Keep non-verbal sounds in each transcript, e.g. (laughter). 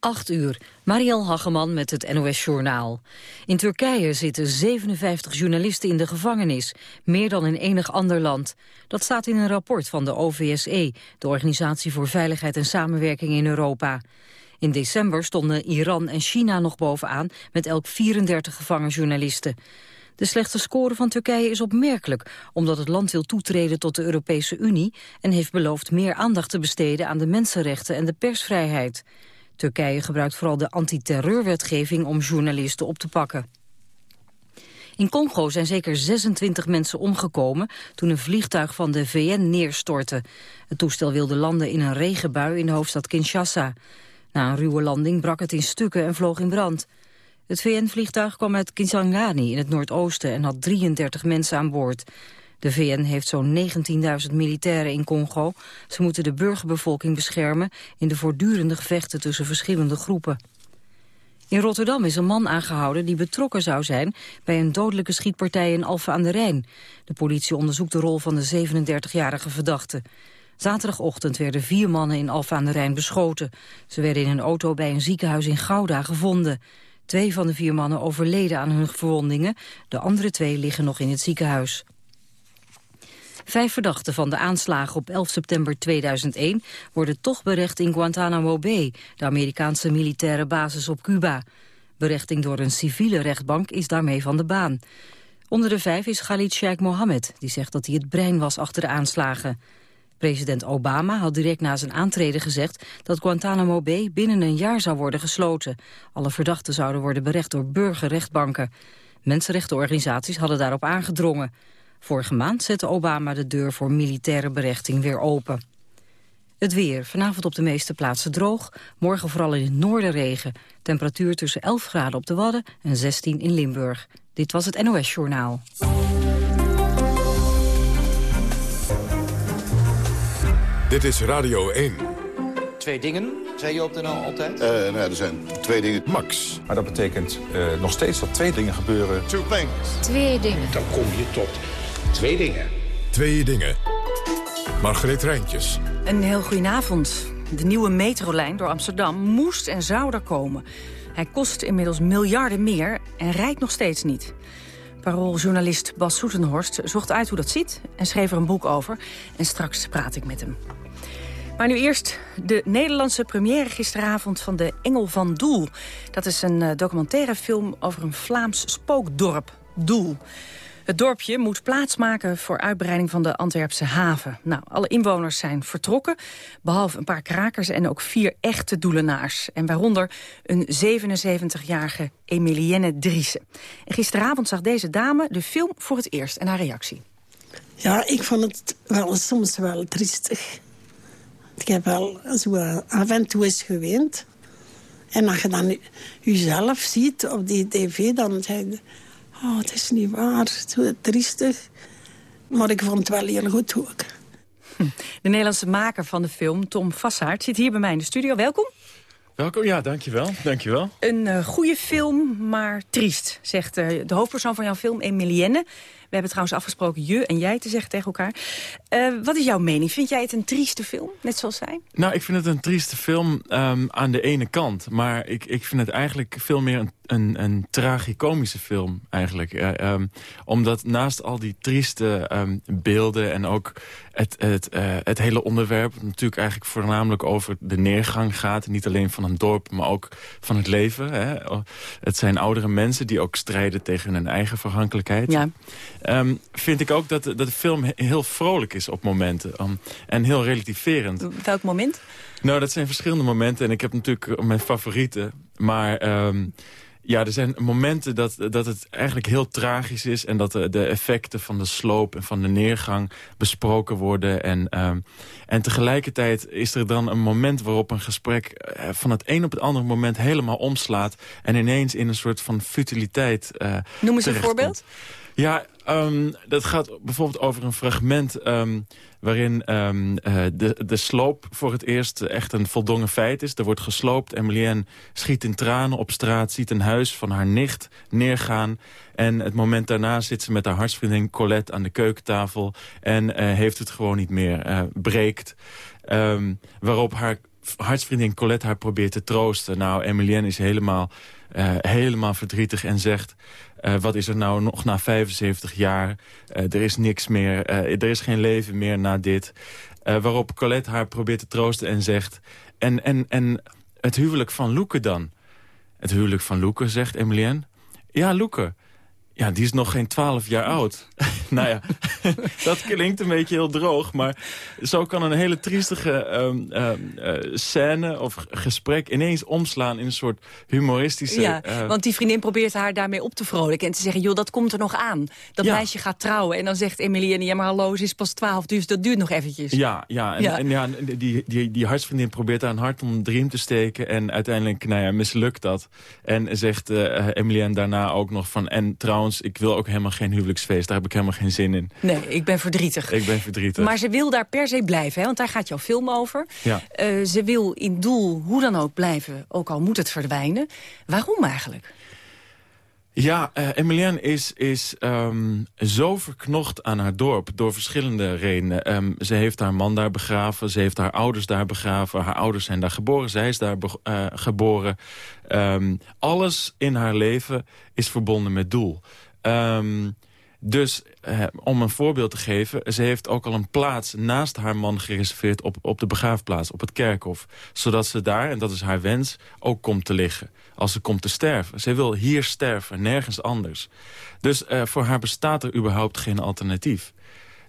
8 uur. Marielle Hageman met het NOS Journaal. In Turkije zitten 57 journalisten in de gevangenis. Meer dan in enig ander land. Dat staat in een rapport van de OVSE, de Organisatie voor Veiligheid en Samenwerking in Europa. In december stonden Iran en China nog bovenaan met elk 34 gevangen journalisten. De slechte score van Turkije is opmerkelijk, omdat het land wil toetreden tot de Europese Unie en heeft beloofd meer aandacht te besteden aan de mensenrechten en de persvrijheid. Turkije gebruikt vooral de antiterreurwetgeving om journalisten op te pakken. In Congo zijn zeker 26 mensen omgekomen toen een vliegtuig van de VN neerstortte. Het toestel wilde landen in een regenbui in de hoofdstad Kinshasa. Na een ruwe landing brak het in stukken en vloog in brand. Het VN-vliegtuig kwam uit Kisangani in het noordoosten en had 33 mensen aan boord. De VN heeft zo'n 19.000 militairen in Congo. Ze moeten de burgerbevolking beschermen in de voortdurende gevechten tussen verschillende groepen. In Rotterdam is een man aangehouden die betrokken zou zijn bij een dodelijke schietpartij in Alphen aan de Rijn. De politie onderzoekt de rol van de 37-jarige verdachte. Zaterdagochtend werden vier mannen in Alphen aan de Rijn beschoten. Ze werden in een auto bij een ziekenhuis in Gouda gevonden. Twee van de vier mannen overleden aan hun verwondingen. De andere twee liggen nog in het ziekenhuis. Vijf verdachten van de aanslagen op 11 september 2001 worden toch berecht in Guantanamo Bay, de Amerikaanse militaire basis op Cuba. Berechting door een civiele rechtbank is daarmee van de baan. Onder de vijf is Khalid Sheikh Mohammed, die zegt dat hij het brein was achter de aanslagen. President Obama had direct na zijn aantreden gezegd dat Guantanamo Bay binnen een jaar zou worden gesloten. Alle verdachten zouden worden berecht door burgerrechtbanken. Mensenrechtenorganisaties hadden daarop aangedrongen. Vorige maand zette Obama de deur voor militaire berechting weer open. Het weer. Vanavond op de meeste plaatsen droog. Morgen vooral in het noorden regen. Temperatuur tussen 11 graden op de Wadden en 16 in Limburg. Dit was het NOS Journaal. Dit is Radio 1. Twee dingen, zei je op de NL altijd? Uh, nou, er zijn twee dingen. Max. Maar dat betekent uh, nog steeds dat twee dingen gebeuren. Two things. Twee dingen. Dan kom je tot twee dingen. Twee dingen. Margreet Rijntjes. Een heel goedenavond. De nieuwe metrolijn door Amsterdam moest en zou er komen. Hij kost inmiddels miljarden meer en rijdt nog steeds niet. Parooljournalist Bas Soetenhorst zocht uit hoe dat ziet... en schreef er een boek over. En straks praat ik met hem. Maar nu eerst de Nederlandse première gisteravond van de Engel van Doel. Dat is een uh, documentaire film over een Vlaams spookdorp, Doel. Het dorpje moet plaatsmaken voor uitbreiding van de Antwerpse haven. Nou, alle inwoners zijn vertrokken, behalve een paar krakers en ook vier echte doelenaars. En waaronder een 77-jarige Emilienne Driessen. En gisteravond zag deze dame de film voor het eerst en haar reactie. Ja, ik vond het wel soms wel triestig. Ik heb wel zo af en toe eens geweend. En als je dan jezelf ziet op die tv, dan je... Oh, het is niet waar. Zo triestig. Maar ik vond het wel heel goed ook. (laughs) De Nederlandse maker van de film, Tom Vassaert, zit hier bij mij in de studio. Welkom. Welkom, ja, dankjewel. dankjewel. Een uh, goede film, maar triest, zegt uh, de hoofdpersoon van jouw film, Emilienne. We hebben trouwens afgesproken je en jij te zeggen tegen elkaar. Uh, wat is jouw mening? Vind jij het een trieste film, net zoals zij? Nou, ik vind het een trieste film um, aan de ene kant. Maar ik, ik vind het eigenlijk veel meer een, een, een tragicomische film, eigenlijk. Uh, um, omdat naast al die trieste um, beelden en ook het, het, uh, het hele onderwerp... natuurlijk eigenlijk voornamelijk over de neergang gaat. Niet alleen van een dorp, maar ook van het leven. Hè. Het zijn oudere mensen die ook strijden tegen hun eigen verhankelijkheid. Ja. Um, vind ik ook dat, dat de film heel vrolijk is op momenten. Um, en heel relativerend. Welk moment? Nou, dat zijn verschillende momenten. En ik heb natuurlijk mijn favorieten. Maar... Um, ja, er zijn momenten dat, dat het eigenlijk heel tragisch is... en dat de, de effecten van de sloop en van de neergang besproken worden. En, um, en tegelijkertijd is er dan een moment waarop een gesprek... Uh, van het een op het andere moment helemaal omslaat... en ineens in een soort van futiliteit uh, Noem eens een voorbeeld. Ja, um, dat gaat bijvoorbeeld over een fragment... Um, waarin um, uh, de, de sloop voor het eerst echt een voldongen feit is. Er wordt gesloopt. Emilienne schiet in tranen op straat, ziet een huis van haar nicht neergaan. En het moment daarna zit ze met haar hartsvriendin Colette aan de keukentafel... en uh, heeft het gewoon niet meer, uh, breekt. Waarop haar hartsvriendin Colette haar probeert te troosten. Nou, Emilienne is helemaal, helemaal verdrietig en zegt... Uh, wat is er nou nog na 75 jaar? Uh, er is niks meer, er is geen leven meer na dit. waarop Colette haar probeert te troosten en zegt... En, en, en het huwelijk van Loeke dan? Het huwelijk van Loeke, zegt Emilienne. Ja, Loeke. Ja, die is nog geen twaalf jaar oud. (laughs) nou ja, dat klinkt een beetje heel droog. Maar zo kan een hele triestige um, uh, scène of gesprek ineens omslaan in een soort humoristische... Ja, uh, want die vriendin probeert haar daarmee op te vrolijken. En te zeggen, joh, dat komt er nog aan. Dat ja. meisje gaat trouwen. En dan zegt Emilienne, ja maar hallo, ze is pas twaalf, dus dat duurt nog eventjes. Ja, ja, en, ja. en ja, die, die, die hartsvriendin probeert haar een hart om de riem te steken. En uiteindelijk, nou ja, mislukt dat. En zegt uh, Emilienne daarna ook nog van, en trouwens ik wil ook helemaal geen huwelijksfeest. Daar heb ik helemaal geen zin in. Nee, ik ben verdrietig. Ik ben verdrietig. Maar ze wil daar per se blijven, hè? want daar gaat jouw film over. Ja. Uh, ze wil in doel hoe dan ook blijven, ook al moet het verdwijnen. Waarom eigenlijk? Ja, uh, is, is um, zo verknocht aan haar dorp door verschillende redenen. Um, ze heeft haar man daar begraven, ze heeft haar ouders daar begraven. Haar ouders zijn daar geboren, zij is daar uh, geboren. Um, alles in haar leven is verbonden met doel. Dus uh, om een voorbeeld te geven... ze heeft ook al een plaats naast haar man gereserveerd op, op de begraafplaats, op het kerkhof. Zodat ze daar, en dat is haar wens, ook komt te liggen als ze komt te sterven. Ze wil hier sterven, nergens anders. Dus uh, voor haar bestaat er überhaupt geen alternatief.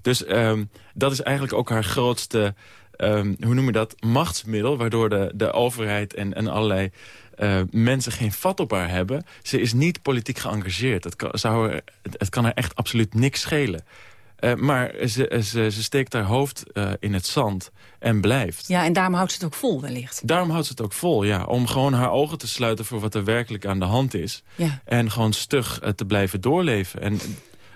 Dus um, dat is eigenlijk ook haar grootste, um, hoe noem je dat, machtsmiddel... waardoor de, de overheid en, en allerlei uh, mensen geen vat op haar hebben. Ze is niet politiek geëngageerd. Het kan, zou er, het kan haar echt absoluut niks schelen. Uh, maar ze, ze, ze, steekt haar hoofd uh, in het zand en blijft. Ja, en daarom houdt ze het ook vol wellicht. Daarom houdt ze het ook vol, ja. Om gewoon haar ogen te sluiten voor wat er werkelijk aan de hand is. Ja. En gewoon stug uh, te blijven doorleven. En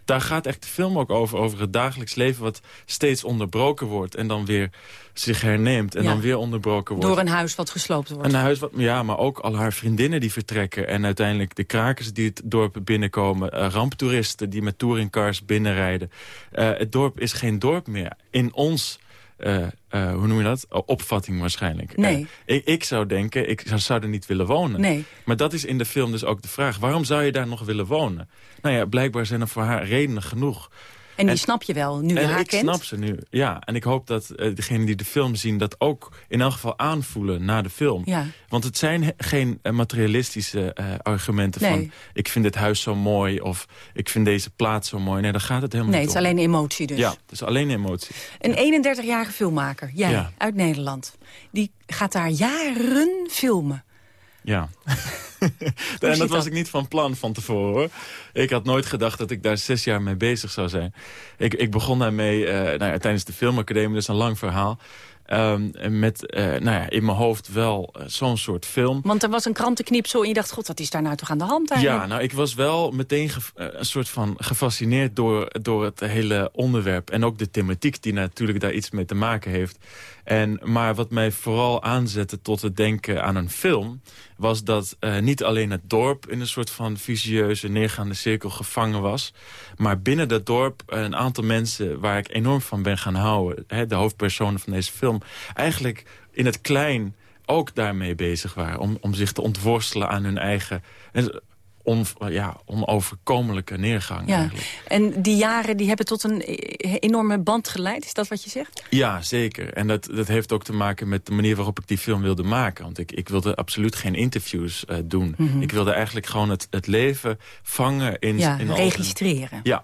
daar gaat echt de film ook over. Over het dagelijks leven wat steeds onderbroken wordt. En dan weer zich herneemt. En Ja. dan weer onderbroken wordt. Door een huis wat gesloopt wordt. Een huis wat, ja, maar ook al haar vriendinnen die vertrekken. En uiteindelijk de krakers die het dorp binnenkomen. eh, ramptoeristen die met touringcars binnenrijden. Eh, het dorp is geen dorp meer. In ons, eh, eh, hoe noem je dat? Oh, opvatting waarschijnlijk. Nee. Eh, ik, ik zou denken, ik zou, zou er niet willen wonen. Nee. Maar dat is in de film dus ook de vraag. Waarom zou je daar nog willen wonen? Nou ja, blijkbaar zijn er voor haar redenen genoeg. En die En- snap je wel, nu je En haar ik kent. snap ze nu, ja. En ik hoop dat uh, degenen die de film zien dat ook in elk geval aanvoelen na de film. Ja. Want het zijn geen eh, materialistische eh, argumenten Nee. van... ik vind dit huis zo mooi of ik vind deze plaats zo mooi. Nee, daar gaat het helemaal Nee, het niet is om. alleen emotie dus. Ja, het is alleen emotie. Een 31-jarige filmmaker, jij, Ja. uit Nederland. Die gaat daar jaren filmen. Ja. (laughs) en dat was ik niet van plan van tevoren hoor. Ik had nooit gedacht dat ik daar zes jaar mee bezig zou zijn. Ik, ik begon daarmee eh, nou ja, tijdens de filmacademie, dus een lang verhaal. Ehm, en met eh, nou ja, in mijn hoofd wel eh, zo'n soort film. Want er was een krantenknipsel en je dacht, god, wat is daar nou toch aan de hand eigenlijk? Ja, nou, ik was wel meteen een soort van gefascineerd door, door het hele onderwerp. En ook de thematiek die natuurlijk daar iets mee te maken heeft. En, maar wat mij vooral aanzette tot het denken aan een film... was dat eh, niet alleen het dorp in een soort van visieuze, neergaande cirkel gevangen was... maar binnen dat dorp een aantal mensen waar ik enorm van ben gaan houden... Hè, de hoofdpersonen van deze film, eigenlijk in het klein ook daarmee bezig waren. Om, om zich te ontworstelen aan hun eigen en on, ja, onoverkomelijke neergang. Ja, Eigenlijk. en die jaren die hebben tot een eh, enorme band geleid, is dat wat je zegt? Ja, zeker. En dat, dat heeft ook te maken met de manier waarop ik die film wilde maken. Want ik, ik wilde absoluut geen interviews eh, doen. Ik wilde eigenlijk gewoon het, het leven vangen in... Mhm. Ja, in al zijn- registreren. Ja.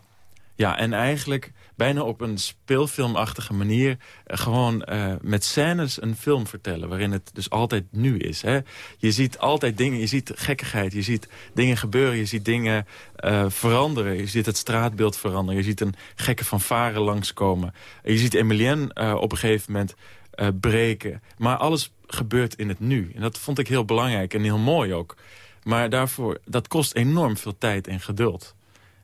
ja, en eigenlijk bijna op een speelfilmachtige manier... eh, gewoon eh, met scènes een film vertellen... waarin het dus altijd nu is. Hè? Je ziet altijd dingen, je ziet gekkigheid, je ziet dingen gebeuren... je ziet dingen eh, veranderen, je ziet het straatbeeld veranderen... je ziet een gekke fanfare langskomen. Je ziet Emilienne eh, op een gegeven moment breken. Maar alles gebeurt in het nu. En dat vond ik heel belangrijk en heel mooi ook. Maar daarvoor, dat kost enorm veel tijd en geduld.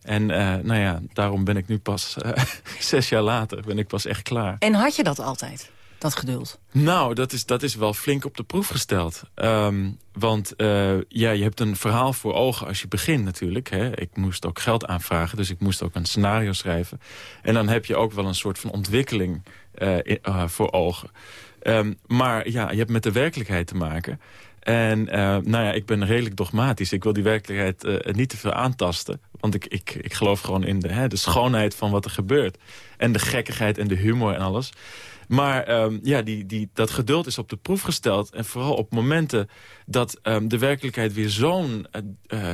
En eh, nou ja, daarom ben ik nu pas eh, (laughs) zes jaar later ben ik pas echt klaar. En had je dat altijd, dat geduld? Nou, dat is, dat is wel flink op de proef gesteld. Ehm, want eh, ja, je hebt een verhaal voor ogen als je begint natuurlijk. Hè. Ik moest ook geld aanvragen, dus ik moest ook een scenario schrijven. En dan heb je ook wel een soort van ontwikkeling voor ogen. Ehm, maar ja, je hebt met de werkelijkheid te maken. En uh, nou ja, ik ben redelijk dogmatisch. Ik wil die werkelijkheid uh, niet te veel aantasten. Want ik, ik, ik geloof gewoon in de, hè, de schoonheid van wat er gebeurt. En de gekkigheid en de humor en alles. Maar um, ja, die, die, dat geduld is op de proef gesteld. En vooral op momenten dat um, de werkelijkheid weer zo'n uh,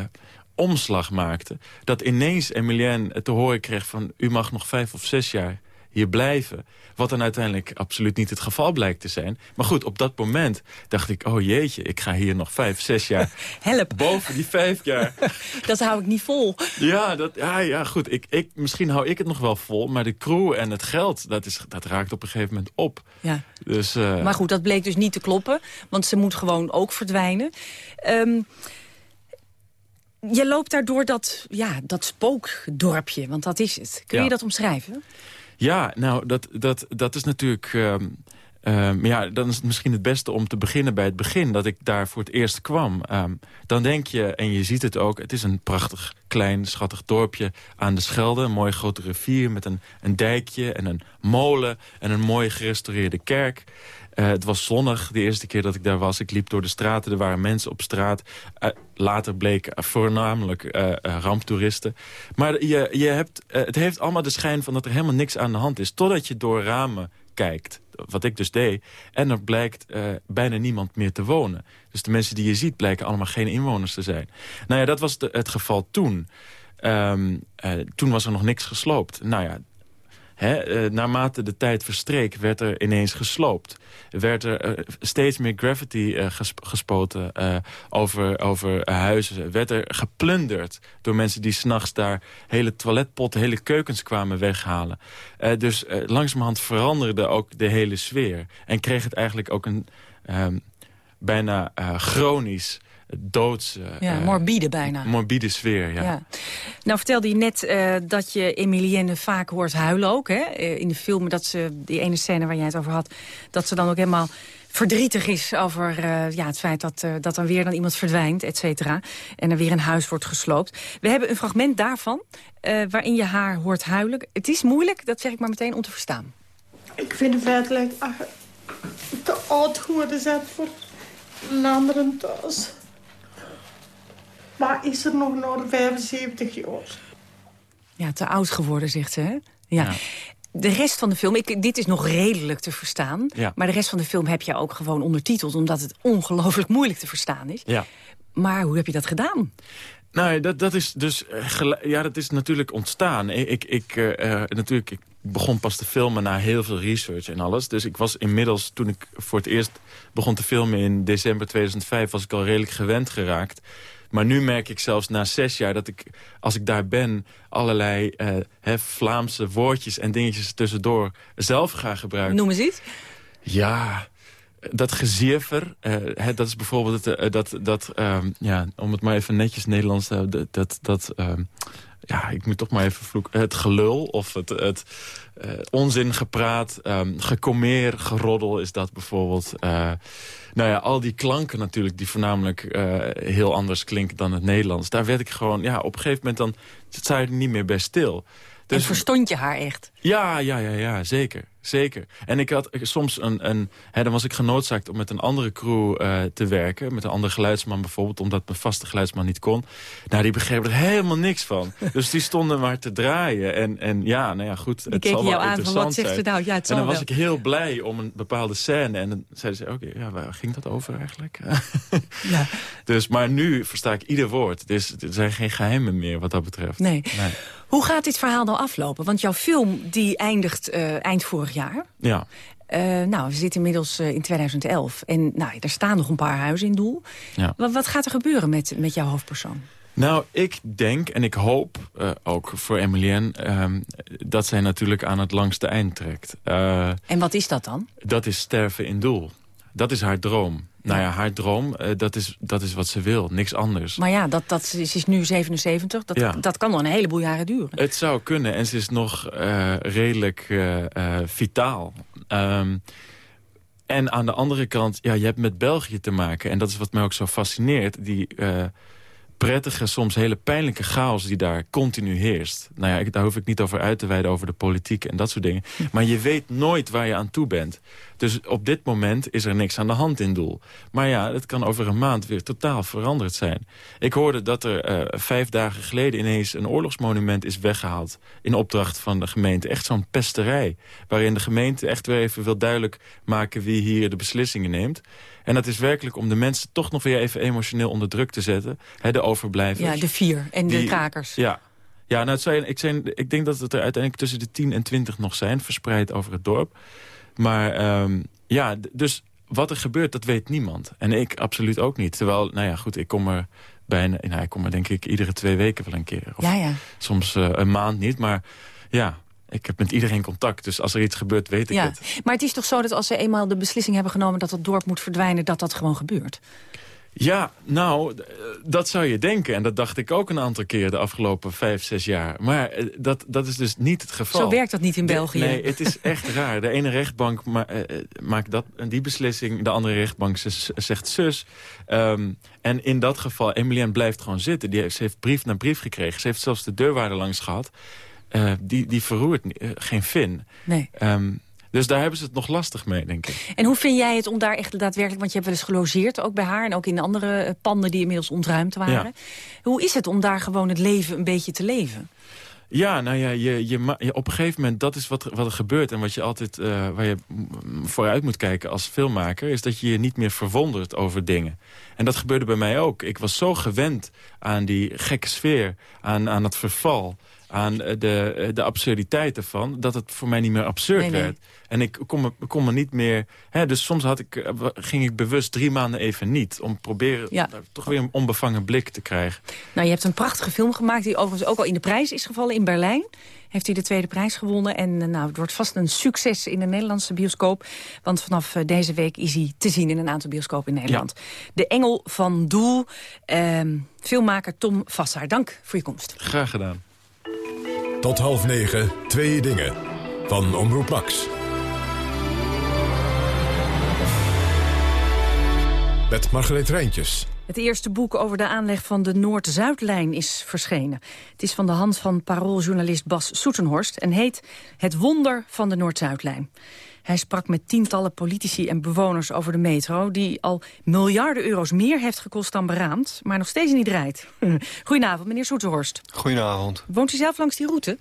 omslag maakte... dat ineens Emilienne te horen kreeg van... u mag nog vijf of zes jaar hier blijven. Wat dan uiteindelijk absoluut niet het geval blijkt te zijn. Maar goed, op dat moment dacht ik, oh jeetje, ik ga hier nog vijf, zes jaar (laughs) Help. boven die vijf jaar. (laughs) dat hou ik niet vol. Ja, dat, ja, ja goed. Ik, ik, misschien hou ik het nog wel vol, maar de crew en het geld, dat, is, dat raakt op een gegeven moment op. Ja. Dus, uh... Maar goed, dat bleek dus niet te kloppen, want ze moet gewoon ook verdwijnen. Um, je loopt daar door dat, ja, dat spookdorpje, want dat is het. Kun je dat omschrijven? Ja, nou, dat, dat, dat is natuurlijk... ehm, ehm, ja, dan is het misschien het beste om te beginnen bij het begin... dat ik daar voor het eerst kwam. Ehm, dan denk je, en je ziet het ook... het is een prachtig, klein, schattig dorpje aan de Schelde. Een mooie grote rivier met een, een dijkje en een molen... en een mooi gerestaureerde kerk. Eh, het was zonnig de eerste keer dat ik daar was. Ik liep door de straten, er waren mensen op straat. Eh, later bleek voornamelijk eh, ramptoeristen. Maar je, je hebt, het heeft allemaal de schijn van dat er helemaal niks aan de hand is. Totdat je door ramen kijkt, wat ik dus deed. En er blijkt bijna niemand meer te wonen. Dus de mensen die je ziet blijken allemaal geen inwoners te zijn. Nou ja, dat was het geval toen. Ehm, eh, toen was er nog niks gesloopt. Nou ja, Eh, naarmate de tijd verstreek, werd er ineens gesloopt. Werd er eh, steeds meer graffiti eh, gesp- gespoten over, over huizen. Werd er geplunderd door mensen die s'nachts daar hele toiletpotten, hele keukens kwamen weghalen. Dus langzamerhand veranderde ook de hele sfeer. En kreeg het eigenlijk ook een ehm, bijna chronisch, doods... eh, Ja, eh, morbide bijna. morbide sfeer, ja. Ja. Nou vertelde je net eh, dat je Emilienne vaak hoort huilen ook. Hè? Eh, in de film, dat ze, die ene scène waar jij het over had... dat ze dan ook helemaal verdrietig is over eh, ja, het feit dat, eh, dat dan weer dan iemand verdwijnt, et cetera. En er weer een huis wordt gesloopt. We hebben een fragment daarvan eh, waarin je haar hoort huilen. Het is moeilijk, dat zeg ik maar meteen, om te verstaan. Ik vind het feitelijk ach, te oud geworden zijn voor een andere thuis. Maar is er nog na 75 jaar? Ja, te oud geworden, zegt ze, hè? Ja. Ja. De rest van de film, ik, dit is nog redelijk te verstaan... Ja. maar de rest van de film heb je ook gewoon ondertiteld... omdat het ongelooflijk moeilijk te verstaan is. ja. Maar hoe heb je dat gedaan? Nou, dat, dat is dus eh, ja, dat is natuurlijk ontstaan. Ik, ik, ik, eh, eh, natuurlijk, ik begon pas te filmen na heel veel research en alles. Dus ik was inmiddels, toen ik voor het eerst begon te filmen in december 2005... was ik al redelijk gewend geraakt. Maar nu merk ik zelfs na zes jaar dat ik, als ik daar ben... allerlei eh, hè, Vlaamse woordjes en dingetjes tussendoor zelf ga gebruiken. Noem eens iets. Ja, dat gezierver, eh, dat is bijvoorbeeld het, eh, dat, dat ehm, ja, om het maar even netjes Nederlands te houden, dat, dat, dat ehm, ja, ik moet toch maar even vloeken, het gelul of het, het eh, onzin gepraat, ehm gecommeer, geroddel is dat bijvoorbeeld. Eh, nou ja, al die klanken natuurlijk die voornamelijk eh, heel anders klinken dan het Nederlands. Daar werd ik gewoon, ja, op een gegeven moment dan sta je er niet meer bij stil. en Dus- verstond je haar echt? Ja, ja, ja, ja, zeker. Zeker. En ik had soms een... een hè, dan was ik genoodzaakt om met een andere crew eh, te werken. Met een andere geluidsman bijvoorbeeld, omdat mijn vaste geluidsman niet kon. Nou, die begreep er helemaal niks van. (laughs) dus die stonden maar te draaien. En, en ja, nou ja, goed. Die het zal wel jou aan van wat zegt ze nou? Ja, het En zal dan was ik heel blij om een bepaalde scène. En dan zeiden ze, oké, ja, waar ging dat over eigenlijk? (laughs) Ja. dus, maar nu versta ik ieder woord. Dus er zijn geen geheimen meer wat dat betreft. Nee. Nee. Hoe gaat dit verhaal nou aflopen? Want jouw film die eindigt eh, eind vorig jaar. Ja. Eh, nou, we zitten inmiddels eh, in 2011. En nou, er staan nog een paar huizen in doel. Ja. Wat, wat gaat er gebeuren met, met jouw hoofdpersoon? Nou, ik denk en ik hoop ook voor Emilienne... ehm, dat zij natuurlijk aan het langste eind trekt. En wat is dat dan? dat is sterven in doel. Dat is haar droom. Nou ja, haar droom, eh, dat, is, dat is wat ze wil. Niks anders. Maar ja, dat, dat is, is nu 77. Dat, Ja. dat kan nog een heleboel jaren duren. Het zou kunnen en ze is nog eh, redelijk eh, vitaal. Ehm, en aan de andere kant, ja, je hebt met België te maken. En dat is wat mij ook zo fascineert. Die prettige, soms hele pijnlijke chaos die daar continu heerst. Nou ja, ik, daar hoef ik niet over uit te wijden over de politiek en dat soort dingen. Maar je weet nooit waar je aan toe bent. Dus op dit moment is er niks aan de hand in doel. Maar ja, het kan over een maand weer totaal veranderd zijn. Ik hoorde dat er uh, vijf dagen geleden ineens een oorlogsmonument is weggehaald... in opdracht van de gemeente. Echt zo'n pesterij. Waarin de gemeente echt weer even wil duidelijk maken... wie hier de beslissingen neemt. En dat is werkelijk om de mensen toch nog weer even emotioneel onder druk te zetten. Hè, de overblijvers. Ja, de vier en de krakers. Ja, ja nou, het zijn, ik, zijn, ik denk dat het er uiteindelijk tussen de 10 en 20 nog zijn, verspreid over het dorp. Maar um, ja, dus wat er gebeurt, dat weet niemand. En ik absoluut ook niet. Terwijl, nou ja, goed, ik kom er bijna... Nou, ik kom er denk ik iedere twee weken wel een keer. Of ja, ja. Soms uh, een maand niet, maar ja... Ik heb met iedereen contact, dus als er iets gebeurt, weet ik ja. het. Maar het is toch zo dat als ze eenmaal de beslissing hebben genomen... dat het dorp moet verdwijnen, dat dat gewoon gebeurt? Ja, nou, dat zou je denken. En dat dacht ik ook een aantal keer de afgelopen vijf, zes jaar. Maar eh, dat, dat is dus niet het geval. Zo werkt dat niet in België. nee, het is echt (laughs) raar. De ene rechtbank ma uh, maakt dat, die beslissing. De andere rechtbank zegt zus. Um, en in dat geval, Emilienne blijft gewoon zitten. Die heeft, ze heeft brief na brief gekregen. Ze heeft zelfs de deurwaarde langs gehad. Uh, die, die verroert geen vin. Nee. Um, dus daar hebben ze het nog lastig mee, denk ik. En hoe vind jij het om daar echt daadwerkelijk... want je hebt wel eens gelogeerd, ook bij haar... en ook in andere eh, panden die inmiddels ontruimd waren. Ja. Hoe is het om daar gewoon het leven een beetje te leven? Ja, nou ja, je, je, je, op een gegeven moment, dat is wat, wat er gebeurt... en wat je altijd, uh, waar je vooruit moet kijken als filmmaker... is dat je je niet meer verwondert over dingen. En dat gebeurde bij mij ook. Ik was zo gewend aan die gekke sfeer, aan, aan het verval aan de, de absurditeit ervan... dat het voor mij niet meer absurd nee, nee. werd. En ik kon me, kon me niet meer... Hè, dus soms had ik, ging ik bewust drie maanden even niet... om proberen ja. toch weer een onbevangen blik te krijgen. Nou, je hebt een prachtige film gemaakt... die overigens ook al in de prijs is gevallen in Berlijn. Heeft hij de tweede prijs gewonnen. En nou, het wordt vast een succes in de Nederlandse bioscoop. Want vanaf deze week is hij te zien in een aantal bioscopen in Nederland. Ja. De Engel van Doel. Ehm, filmmaker Tom Vassaar. Dank voor je komst. Graag gedaan. Tot half negen, twee dingen. Van Omroep Max. Met Margreet Rijntjes. Het eerste boek over de aanleg van de Noord-Zuidlijn is verschenen. Het is van de hand van parooljournalist Bas Soetenhorst... en heet Het Wonder van de Noord-Zuidlijn. Hij sprak met tientallen politici en bewoners over de metro... die al miljarden euro's meer heeft gekost dan beraamd... maar nog steeds niet rijdt. (laughs) Goedenavond, meneer Soetenhorst. Goedenavond. Woont u zelf langs die route?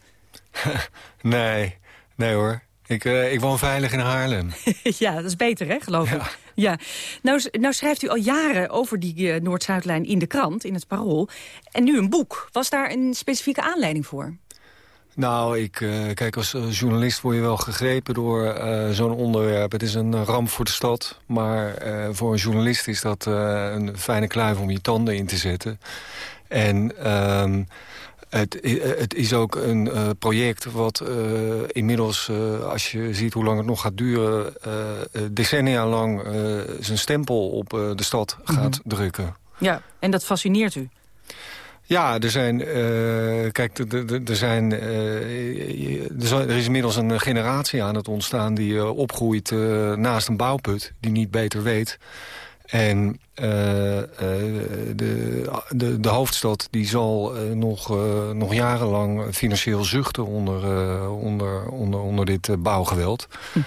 (laughs) nee, nee hoor. Ik, uh, ik woon veilig in Haarlem. (laughs) ja, dat is beter, hè, geloof ik. Ja. ja. Nou, nou schrijft u al jaren over die uh, Noord-Zuidlijn in de krant, in het Parool. En nu een boek. Was daar een specifieke aanleiding voor? Nou, ik, uh, kijk, als journalist word je wel gegrepen door uh, zo'n onderwerp. Het is een ramp voor de stad, maar uh, voor een journalist is dat een fijne kluif om je tanden in te zetten. En ehm, het, het, is ook een project wat inmiddels, als je ziet hoe lang het nog gaat duren... decennia lang zijn stempel op de stad gaat mm -hmm. drukken. Ja, en dat fascineert u? Ja, er zijn, kijk, er, zijn, er is inmiddels een generatie aan het ontstaan... die opgroeit naast een bouwput, die niet beter weet... En de, de, de, hoofdstad die zal nog, nog jarenlang financieel zuchten onder, onder, onder, onder dit bouwgeweld. Hm.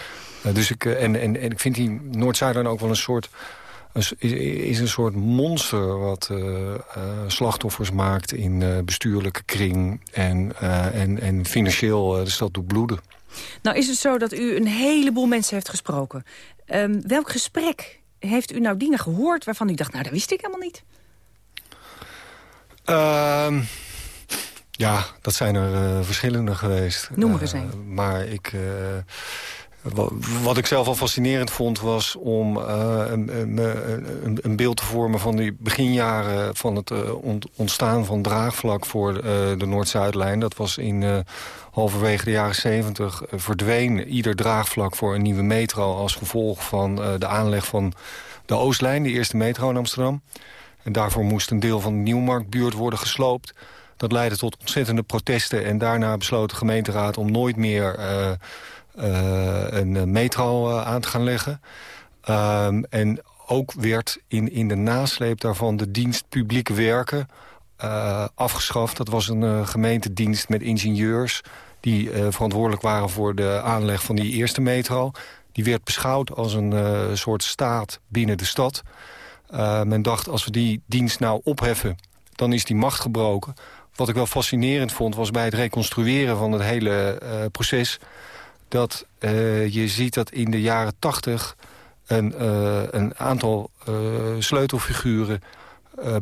dus ik, en, en, en ik vind die Noord-Zuidlijn ook wel een soort is, is een soort monster wat uh, uh, slachtoffers maakt in uh, bestuurlijke kring en, en, en financieel de stad doet bloeden. Nou is het zo dat u een heleboel mensen heeft gesproken. Um, welk gesprek heeft u nou dingen gehoord waarvan u dacht, nou, dat wist ik helemaal niet? Uh, ja, dat zijn er verschillende geweest. Noem er eens een. Maar ik... Wat ik zelf al fascinerend vond was om uh, een, een, een, beeld te vormen van die beginjaren van het uh, ontstaan van draagvlak voor de Noord-Zuidlijn. Dat was in halverwege de jaren 70 verdween ieder draagvlak voor een nieuwe metro als gevolg van de aanleg van de Oostlijn, de eerste metro in Amsterdam. En daarvoor moest een deel van de Nieuwmarktbuurt worden gesloopt. Dat leidde tot ontzettende protesten en daarna besloot de gemeenteraad om nooit meer een metro uh, aan te gaan leggen. Um, en ook werd in, in de nasleep daarvan de dienst publieke werken afgeschaft. Dat was een gemeentedienst met ingenieurs... die verantwoordelijk waren voor de aanleg van die eerste metro. Die werd beschouwd als een soort staat binnen de stad. men dacht, als we die dienst nou opheffen, dan is die macht gebroken. Wat ik wel fascinerend vond, was bij het reconstrueren van het hele proces dat uh, je ziet dat in de jaren tachtig een, uh, een aantal uh, sleutelfiguren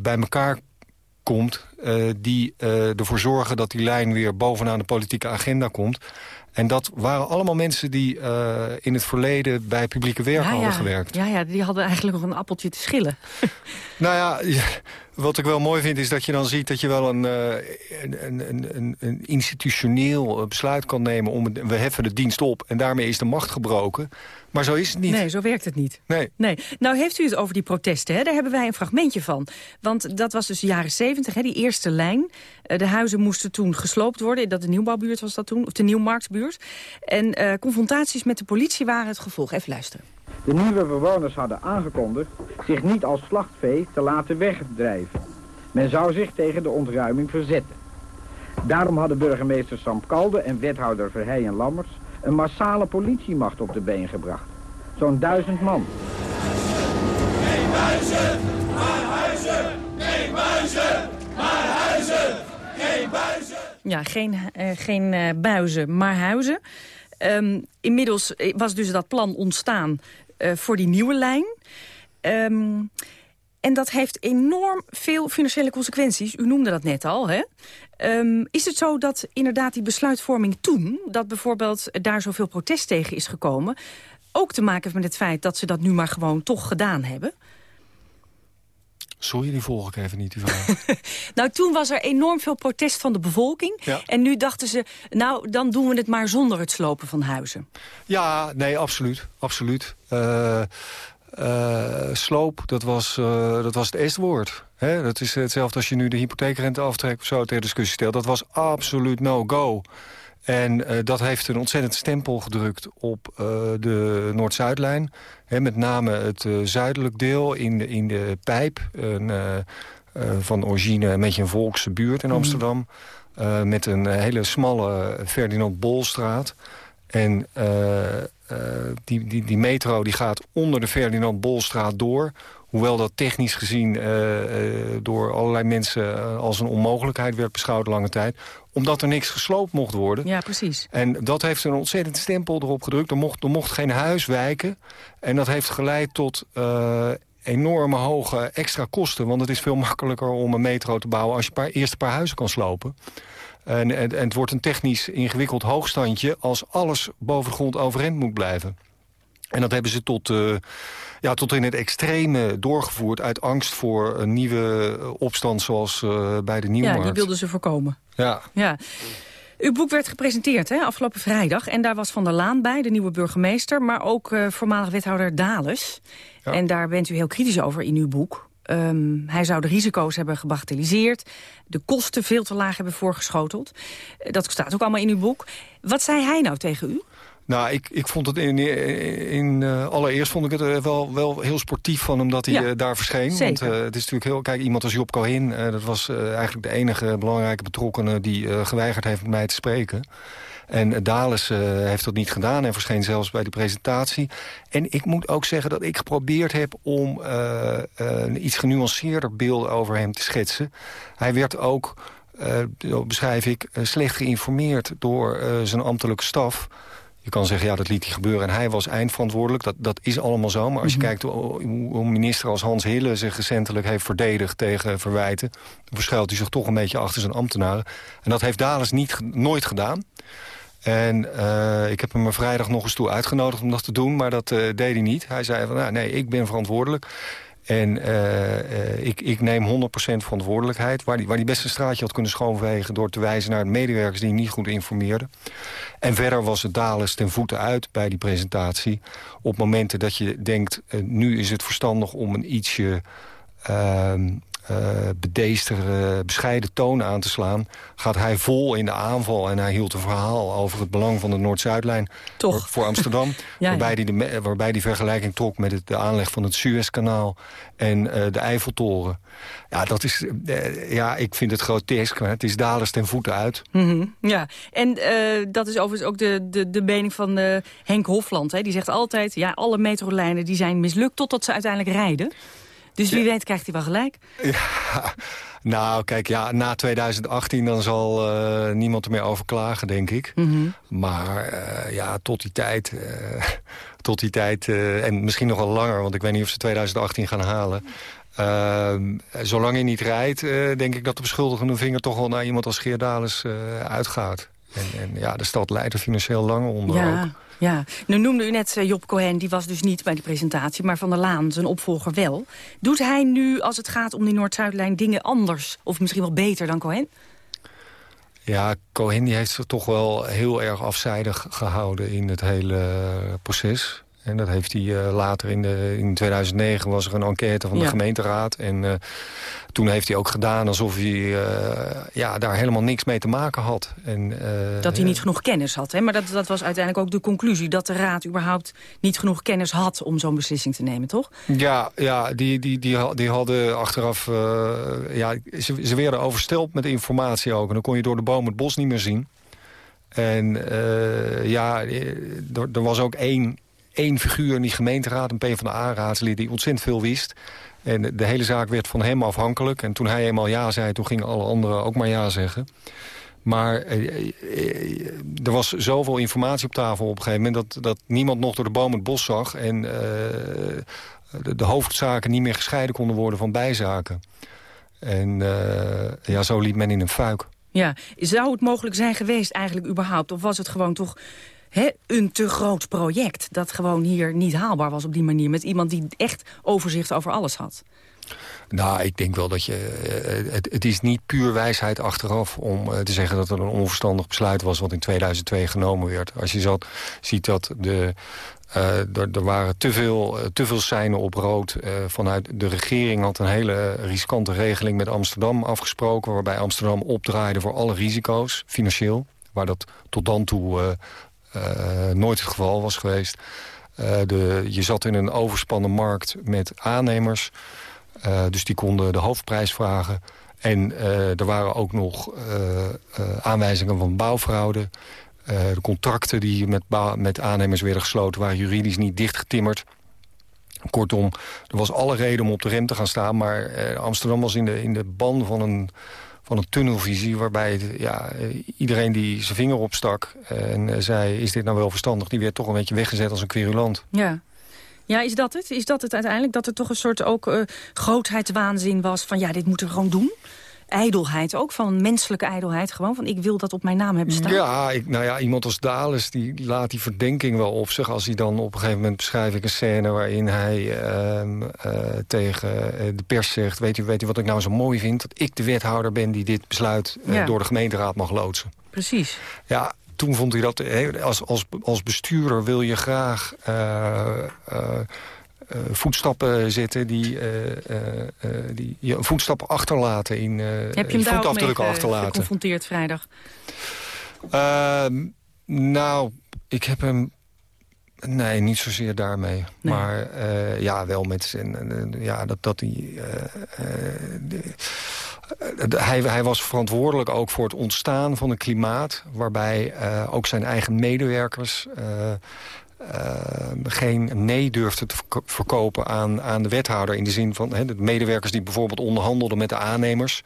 bij elkaar komt... die ervoor zorgen dat die lijn weer bovenaan de politieke agenda komt. En dat waren allemaal mensen die in het verleden bij publieke werk hadden gewerkt. Ja, ja, die hadden eigenlijk nog een appeltje te schillen. (laughs) (laughs) nou ja, wat ik wel mooi vind is dat je dan ziet dat je wel een, een, een, een, institutioneel besluit kan nemen... om we heffen de dienst op en daarmee is de macht gebroken. Maar zo is het niet. Nee, zo werkt het niet. Nee. nee. Nou heeft u het over die protesten, hè? daar hebben wij een fragmentje van. Want dat was dus de jaren zeventig, die eerste lijn. De huizen moesten toen gesloopt worden. Dat de nieuwbouwbuurt was dat toen, of de nieuwmarktbuurt. En uh, confrontaties met de politie waren het gevolg. Even luisteren. De nieuwe bewoners hadden aangekondigd zich niet als slachtvee te laten wegdrijven. Men zou zich tegen de ontruiming verzetten. Daarom hadden burgemeester Sam Kalde en wethouder Verheijen Lammers een massale politiemacht op de been gebracht. Zo'n duizend man. Geen buizen, maar huizen! Geen buizen, maar huizen! Geen buizen! Ja, geen, geen buizen, maar huizen. Inmiddels was dus dat plan ontstaan voor die nieuwe lijn. Um, en dat heeft enorm veel financiële consequenties. U noemde dat net al, hè? Um, is het zo dat inderdaad die besluitvorming toen... dat bijvoorbeeld daar zoveel protest tegen is gekomen... ook te maken heeft met het feit dat ze dat nu maar gewoon toch gedaan hebben? Sorry, die volg ik even niet, die vraag. (laughs) nou, toen was er enorm veel protest van de bevolking. Ja. En nu dachten ze, nou, dan doen we het maar zonder het slopen van huizen. Ja, nee, absoluut. absoluut. Uh, uh, sloop, dat was, uh, dat was het eerste woord. Dat is hetzelfde als je nu de hypotheekrente aftrekt of zo ter discussie stelt. Dat was absoluut no-go. En uh, dat heeft een ontzettend stempel gedrukt op de Noord-Zuidlijn. Met name het zuidelijk deel in de, in de Pijp. Een, van origine een beetje een volkse buurt in mhm. Amsterdam. Mm. met een hele smalle Ferdinand Bolstraat. En die, die, die metro die gaat onder de Ferdinand Bolstraat door. Hoewel dat technisch gezien uh, door allerlei mensen als een onmogelijkheid werd beschouwd lange tijd. Omdat er niks gesloopt mocht worden. Ja, precies. En dat heeft een ontzettend stempel erop gedrukt. Er mocht, er mocht geen huis wijken. En dat heeft geleid tot enorme hoge extra kosten. Want het is veel makkelijker om een metro te bouwen... als je paar, eerst een paar huizen kan slopen. En, en, en het wordt een technisch ingewikkeld hoogstandje... als alles boven de grond overeind moet blijven. En dat hebben ze tot, uh, ja, tot in het extreme doorgevoerd... uit angst voor een nieuwe opstand zoals uh, bij de Nieuwmarkt. Ja, die wilden ze voorkomen. Ja. ja. Uw boek werd gepresenteerd hè, afgelopen vrijdag. En daar was Van der Laan bij, de nieuwe burgemeester... maar ook uh, voormalig wethouder Dales. Ja. En daar bent u heel kritisch over in uw boek. Um, hij zou de risico's hebben gebagatelliseerd. De kosten veel te laag hebben voorgeschoteld. Dat staat ook allemaal in uw boek. Wat zei hij nou tegen u? Nou, ik, ik vond het in, in uh, allereerst vond ik het uh, wel, wel heel sportief van hem dat hij ja, uh, daar verscheen. Zeker. Want het is natuurlijk heel. Kijk, iemand als Job Cohen, dat was eigenlijk de enige belangrijke betrokkenen die geweigerd heeft met mij te spreken. En Dales heeft dat niet gedaan en verscheen zelfs bij de presentatie. En ik moet ook zeggen dat ik geprobeerd heb om een iets genuanceerder beeld over hem te schetsen. Hij werd ook, beschrijf ik, slecht geïnformeerd door zijn ambtelijke staf. Je kan zeggen, ja, dat liet hij gebeuren en hij was eindverantwoordelijk. Dat, dat is allemaal zo. Maar als je mm -hmm. kijkt hoe een minister als Hans Hille zich recentelijk heeft verdedigd tegen verwijten... dan verschuilt hij zich toch een beetje achter zijn ambtenaren. En dat heeft Dales niet, nooit gedaan. En uh, ik heb hem er vrijdag nog eens toe uitgenodigd om dat te doen, maar dat uh, deed hij niet. Hij zei van, nou, nee, ik ben verantwoordelijk. En uh, ik, ik neem 100% verantwoordelijkheid. Waar hij waar die best een straatje had kunnen schoonvegen... door te wijzen naar de medewerkers die niet goed informeerden. En verder was het dalen ten voeten uit bij die presentatie. Op momenten dat je denkt, nu is het verstandig om een ietsje... Uh, bedeestere, bescheiden toon aan te slaan... gaat hij vol in de aanval en hij hield een verhaal over het belang van de Noord-Zuidlijn voor Amsterdam. (laughs) Ja, waarbij, ja. Die de, waarbij die vergelijking trok met het, de aanleg van het Suezkanaal en eh, de Eiffeltoren. Ja, dat is, eh, ja, ik vind het grotesk. maar Het is dalers ten voeten uit. Mhm, ja, en eh, dat is overigens ook de, de, de mening van eh, Henk Hofland. Hè. Die zegt altijd, ja, alle metrolijnen die zijn mislukt totdat ze uiteindelijk rijden. Dus wie weet krijgt hij wel gelijk. Ja, (laughs) nou, kijk, ja, na 2018 dan zal eh, niemand er meer over klagen, denk ik. Mhm. Maar eh, ja, tot die tijd, eh, (laughs) tot die tijd en misschien nog wel langer... want ik weet niet of ze 2018 gaan halen... Zolang hij niet rijdt, denk ik dat de beschuldigende vinger... toch wel naar iemand als Geerdales eh uitgaat. En, en ja, de stad leidt er financieel lang onder ook. Ja. Nu noemde u net eh, Job Cohen, die was dus niet bij die presentatie... maar Van der Laan, zijn opvolger, wel. Doet hij nu, als het gaat om die Noord-Zuidlijn, dingen anders? Of misschien wel beter dan Cohen? Ja, Cohen die heeft zich toch wel heel erg afzijdig gehouden in het hele proces. En dat heeft hij uh, later in, de, in 2009 was er een enquête van de Ja. gemeenteraad. En uh, toen heeft hij ook gedaan alsof hij uh, ja, daar helemaal niks mee te maken had. En, dat hij niet genoeg kennis had. Hè? Maar dat, dat was uiteindelijk ook de conclusie. Dat de raad überhaupt niet genoeg kennis had om zo'n beslissing te nemen, toch? Ja, ja die, die, die, die hadden achteraf... ja, ze, ze werden oversteld met informatie ook. En dan kon je door de boom het bos niet meer zien. En ja, er, er was ook één één figuur in die gemeenteraad, een PvdA-raadslid... die ontzettend veel wist. En de hele zaak werd van hem afhankelijk. En toen hij eenmaal ja zei, toen gingen alle anderen ook maar ja zeggen. Maar eh, eh, er was zoveel informatie op tafel op een gegeven moment... dat, dat niemand nog door de boom het bos zag... en uh, de, hoofdzaken niet meer gescheiden konden worden van bijzaken. En ja, zo liep men in een fuik. Ja, zou het mogelijk zijn geweest eigenlijk überhaupt? Of was het gewoon toch He, een te groot project dat gewoon hier niet haalbaar was op die manier... met iemand die echt overzicht over alles had? Nou, ik denk wel dat je... Het, het is niet puur wijsheid achteraf om uh, te zeggen dat het een onverstandig besluit was... wat in 2002 genomen werd. Als je zat, ziet dat de... Uh, er, waren te veel, te veel seinen op rood. vanuit de regering had een hele riskante regeling met Amsterdam afgesproken... waarbij Amsterdam opdraaide voor alle risico's, financieel. Waar dat tot dan toe nooit het geval was geweest. Uh, de, je zat in een overspannen markt met aannemers. Uh, dus die konden de hoofdprijs vragen. En er waren ook nog aanwijzingen van bouwfraude. de contracten die met, met aannemers werden gesloten... waren juridisch niet dichtgetimmerd. Kortom, er was alle reden om op de rem te gaan staan... maar Amsterdam was in de, in de ban van een van een tunnelvisie... waarbij ja, iedereen die zijn vinger opstak en zei... is dit nou wel verstandig, die werd toch een beetje weggezet als een querulant. Ja. Ja, is dat het? Is dat het uiteindelijk? Dat er toch een soort ook uh, grootheidswaanzin was van... ja, dit moeten we gewoon doen? Ijdelheid ook, van menselijke ijdelheid gewoon. Van ik wil dat op mijn naam hebben staan. Ja, ik, nou ja, iemand als Dales die laat die verdenking wel op zich... als hij dan op een gegeven moment beschrijf ik een scène... waarin hij uh, uh, tegen de pers zegt... Weet u, weet u wat ik nou zo mooi vind? Dat ik de wethouder ben die dit besluit ja. door de gemeenteraad mag loodsen. Precies. Ja, toen vond hij dat... Als, als, als bestuurder wil je graag... Uh, voetstappen zetten die, uh, uh, die je voetstappen achterlaten in Heb je hem daar ook mee geconfronteerd vrijdag? Ehm, nou, ik heb hem Nee, niet zozeer daarmee. Nee. Maar uh, ja, wel met zijn... ja, dat, dat. Uh, de, hij, hij was verantwoordelijk ook voor het ontstaan van een klimaat... waarbij ook zijn eigen medewerkers... Uh, geen nee durfde te verkopen aan, aan de wethouder. In de zin van de medewerkers die bijvoorbeeld onderhandelden met de aannemers.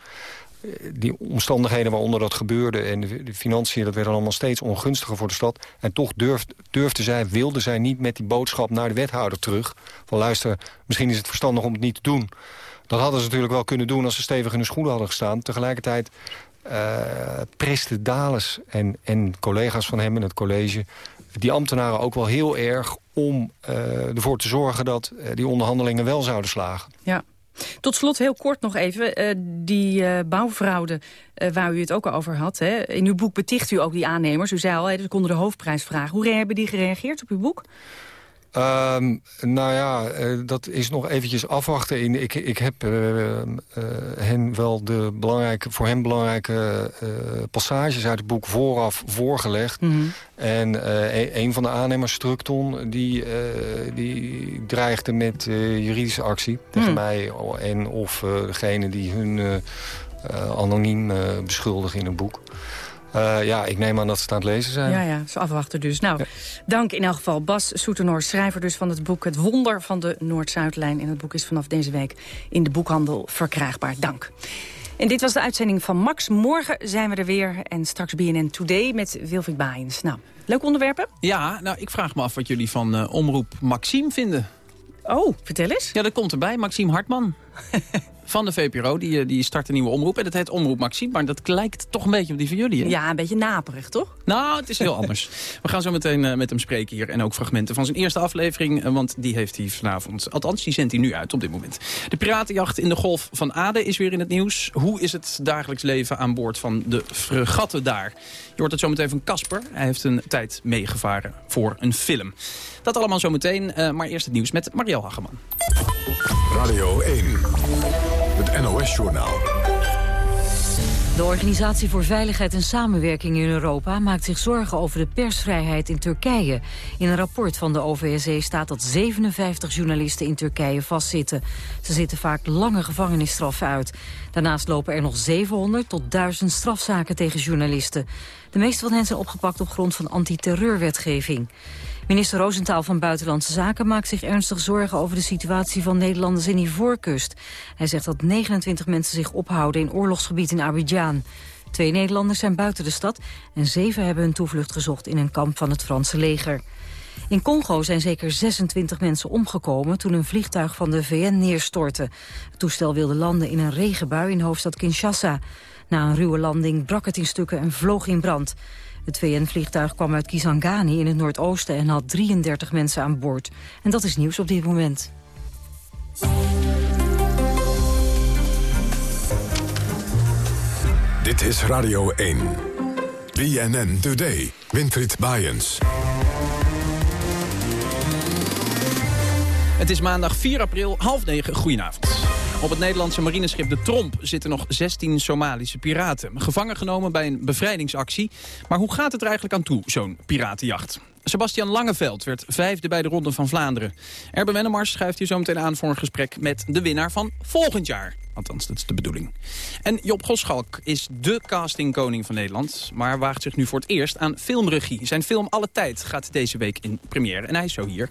Die omstandigheden waaronder dat gebeurde en de, financiën... dat werd allemaal steeds ongunstiger voor de stad. En toch durfde, durfde zij, wilde zij niet met die boodschap naar de wethouder terug. Van luister, misschien is het verstandig om het niet te doen. Dat hadden ze natuurlijk wel kunnen doen als ze stevig in de schoenen hadden gestaan. Tegelijkertijd uh, preste Dales en, en collega's van hem in het college die ambtenaren ook wel heel erg om uh, ervoor te zorgen dat uh, die onderhandelingen wel zouden slagen. Ja. Tot slot heel kort nog even, uh, die bouwfraude waar u het ook al over had. Hè? In uw boek beticht u ook die aannemers. U zei al, hè, ze konden de hoofdprijs vragen. Hoe hebben die gereageerd op uw boek? Um, nou ja, uh, dat is nog eventjes afwachten. In, ik, ik heb uh, uh, hen wel de belangrijke, voor hen belangrijke passages uit het boek vooraf voorgelegd. Mm -hmm. En een, een van de aannemers, Structon, die, die dreigde met juridische actie tegen mm. mij en of degene die hun anoniem beschuldigen in het boek. Uh, ja, ik neem aan dat ze het aan het lezen zijn. Ja, ja, ze afwachten dus. Nou, dank in elk geval Bas Soetenoor, schrijver dus van het boek... Het Wonder van de Noord-Zuidlijn. En het boek is vanaf deze week in de boekhandel verkrijgbaar. Dank. En dit was de uitzending van Max. Morgen zijn we er weer. En straks BNN Today met Wilfried Baaiens. Nou, leuke onderwerpen? Ja, nou, ik vraag me af wat jullie van uh, Omroep Maxime vinden. Oh, vertel eens. Ja, dat komt erbij. Maxime Hartman. (laughs) van de VPRO. Die, eh, die start een nieuwe omroep. En dat heet Omroep Maxime. Maar dat lijkt toch een beetje op die van jullie, hè? Ja, een beetje naperig, toch? Nou, het is heel (laughs) anders. We gaan zo meteen uh, met hem spreken hier. En ook fragmenten van zijn eerste aflevering. Uh, want die heeft hij vanavond. Althans, die zendt hij nu uit op dit moment. De piratenjacht in de Golf van Aden is weer in het nieuws. Hoe is het dagelijks leven aan boord van de fregatten daar? Je hoort het zo meteen van Casper. Hij heeft een tijd meegevaren voor een film. Dat allemaal zo meteen. Uh, maar eerst het nieuws met Marielle Hageman. Radio 1. Het NOS-journaal. De Organisatie voor Veiligheid en Samenwerking in Europa maakt zich zorgen over de persvrijheid in Turkije. In een rapport van de OVSE staat dat 57 journalisten in Turkije vastzitten. Ze zitten vaak lange gevangenisstraffen uit. Daarnaast lopen er nog 700 tot 1000 strafzaken tegen journalisten. De meeste van hen zijn opgepakt op grond van antiterreurwetgeving. Minister Roosentaal van Buitenlandse Zaken maakt zich ernstig zorgen over de situatie van Nederlanders in Ivoorkust. Hij zegt dat 29 mensen zich ophouden in oorlogsgebied in Abidjan. Twee Nederlanders zijn buiten de stad en zeven hebben hun toevlucht gezocht in een kamp van het Franse leger. In Congo zijn zeker 26 mensen omgekomen toen een vliegtuig van de VN neerstortte. Het toestel wilde landen in een regenbui in hoofdstad Kinshasa. Na een ruwe landing brak het in stukken en vloog in brand. Het VN-vliegtuig kwam uit Kisangani in het noordoosten en had 33 mensen aan boord. En dat is nieuws op dit moment. Dit is Radio 1. BNN Today. Winfried Bajens. Het is maandag 4 april, half negen. Goedenavond. Op het Nederlandse marineschip De Tromp zitten nog 16 Somalische piraten. Gevangen genomen bij een bevrijdingsactie. Maar hoe gaat het er eigenlijk aan toe, zo'n piratenjacht? Sebastian Langeveld werd vijfde bij de Ronde van Vlaanderen. Erben Wennemars schuift hier zo meteen aan voor een gesprek met de winnaar van volgend jaar. Althans, dat is de bedoeling. En Job Goschalk is de castingkoning van Nederland... maar waagt zich nu voor het eerst aan filmregie. Zijn film Alle Tijd gaat deze week in première en hij is zo hier.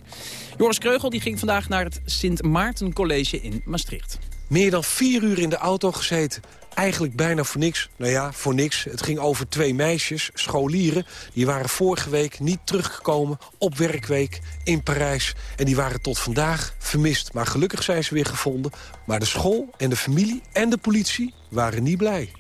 Joris Kreugel die ging vandaag naar het Sint Maarten College in Maastricht. Meer dan vier uur in de auto gezeten. Eigenlijk bijna voor niks. Nou ja, voor niks. Het ging over twee meisjes, scholieren. Die waren vorige week niet teruggekomen op werkweek in Parijs. En die waren tot vandaag vermist. Maar gelukkig zijn ze weer gevonden. Maar de school en de familie en de politie waren niet blij.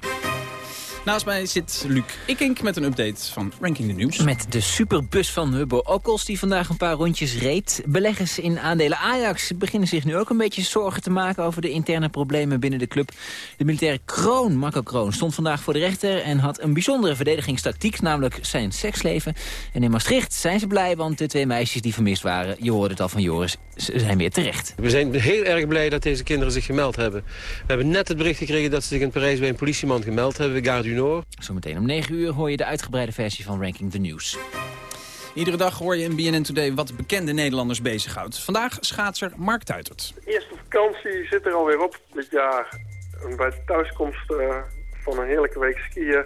Naast mij zit Luc Ikink met een update van Ranking the News. Met de superbus van Hubbo Okkels die vandaag een paar rondjes reed. Beleggers in aandelen Ajax beginnen zich nu ook een beetje zorgen te maken... over de interne problemen binnen de club. De militaire Kroon, Marco Kroon, stond vandaag voor de rechter... en had een bijzondere verdedigingstactiek, namelijk zijn seksleven. En in Maastricht zijn ze blij, want de twee meisjes die vermist waren... je hoorde het al van Joris, ze zijn weer terecht. We zijn heel erg blij dat deze kinderen zich gemeld hebben. We hebben net het bericht gekregen dat ze zich in Parijs bij een politieman gemeld hebben... Zometeen om 9 uur hoor je de uitgebreide versie van Ranking the News. Iedere dag hoor je in BNN Today wat bekende Nederlanders bezighoudt. Vandaag schaatser Mark Tuitert. De eerste vakantie zit er alweer op dit jaar. En bij de thuiskomst uh, van een heerlijke week skiën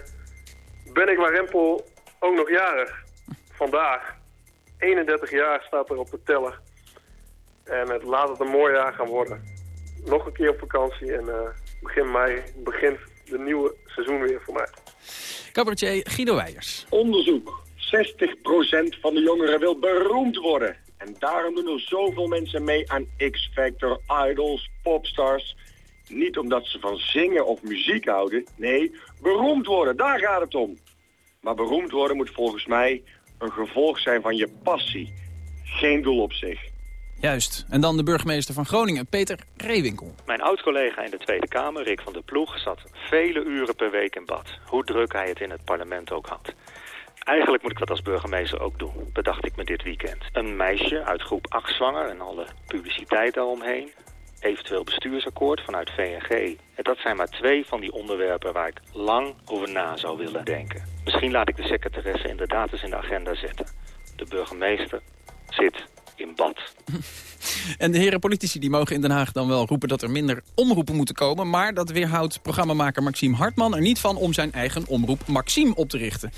ben ik Rempel ook nog jarig. Vandaag. 31 jaar staat er op de teller. En het laat het een mooi jaar gaan worden. Nog een keer op vakantie en uh, begin mei begint de nieuwe seizoen weer voor mij. Cabaretier Guido Weijers. Onderzoek. 60% van de jongeren wil beroemd worden. En daarom doen er zoveel mensen mee aan X-Factor, Idols, Popstars. Niet omdat ze van zingen of muziek houden. Nee, beroemd worden, daar gaat het om. Maar beroemd worden moet volgens mij een gevolg zijn van je passie. Geen doel op zich. Juist. En dan de burgemeester van Groningen, Peter Reewinkel. Mijn oud-collega in de Tweede Kamer, Rick van der Ploeg, zat vele uren per week in bad. Hoe druk hij het in het parlement ook had. Eigenlijk moet ik dat als burgemeester ook doen, bedacht ik me dit weekend. Een meisje uit groep 8 zwanger en alle publiciteit daaromheen. Eventueel bestuursakkoord vanuit VNG. En dat zijn maar twee van die onderwerpen waar ik lang over na zou willen denken. Misschien laat ik de secretaresse inderdaad eens in de agenda zetten. De burgemeester zit in bad. (laughs) En de heren politici die mogen in Den Haag dan wel roepen dat er minder omroepen moeten komen. Maar dat weerhoudt programmamaker Maxime Hartman er niet van om zijn eigen omroep Maxime op te richten.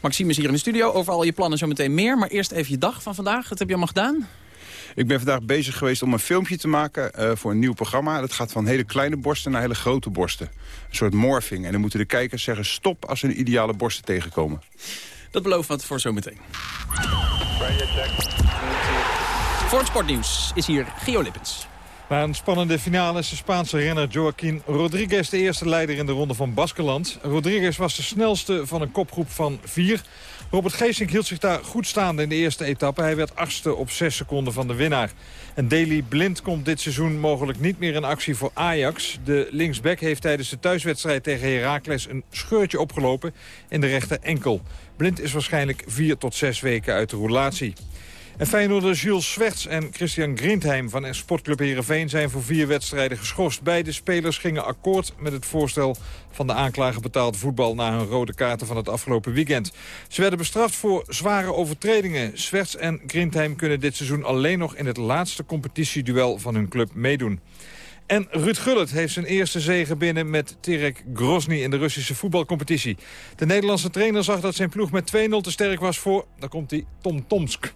Maxime is hier in de studio. Over al je plannen zo meteen meer. Maar eerst even je dag van vandaag. Wat heb je allemaal gedaan? Ik ben vandaag bezig geweest om een filmpje te maken uh, voor een nieuw programma. Dat gaat van hele kleine borsten naar hele grote borsten. Een soort morphing. En dan moeten de kijkers zeggen stop als ze een ideale borsten tegenkomen. Dat belooft wat voor zometeen. Voor het sportnieuws is hier Gio Lippens. Na een spannende finale is de Spaanse renner Joaquín Rodriguez de eerste leider in de ronde van Baskeland. Rodriguez was de snelste van een kopgroep van vier. Robert Geesink hield zich daar goed staande in de eerste etappe. Hij werd achtste op zes seconden van de winnaar. En Daley Blind komt dit seizoen mogelijk niet meer in actie voor Ajax. De linksback heeft tijdens de thuiswedstrijd tegen Heracles een scheurtje opgelopen in de rechter enkel. Blind is waarschijnlijk vier tot zes weken uit de roulatie. En Feyenoorder Jules Swerts en Christian Grindheim van Sportclub Heerenveen zijn voor vier wedstrijden geschorst. Beide spelers gingen akkoord met het voorstel van de aanklager betaald voetbal na hun rode kaarten van het afgelopen weekend. Ze werden bestraft voor zware overtredingen. Swerts en Grindheim kunnen dit seizoen alleen nog in het laatste competitieduel van hun club meedoen. En Ruud Gullit heeft zijn eerste zege binnen met Terek Grozny in de Russische voetbalcompetitie. De Nederlandse trainer zag dat zijn ploeg met 2-0 te sterk was voor, daar komt hij, Tom Tomsk.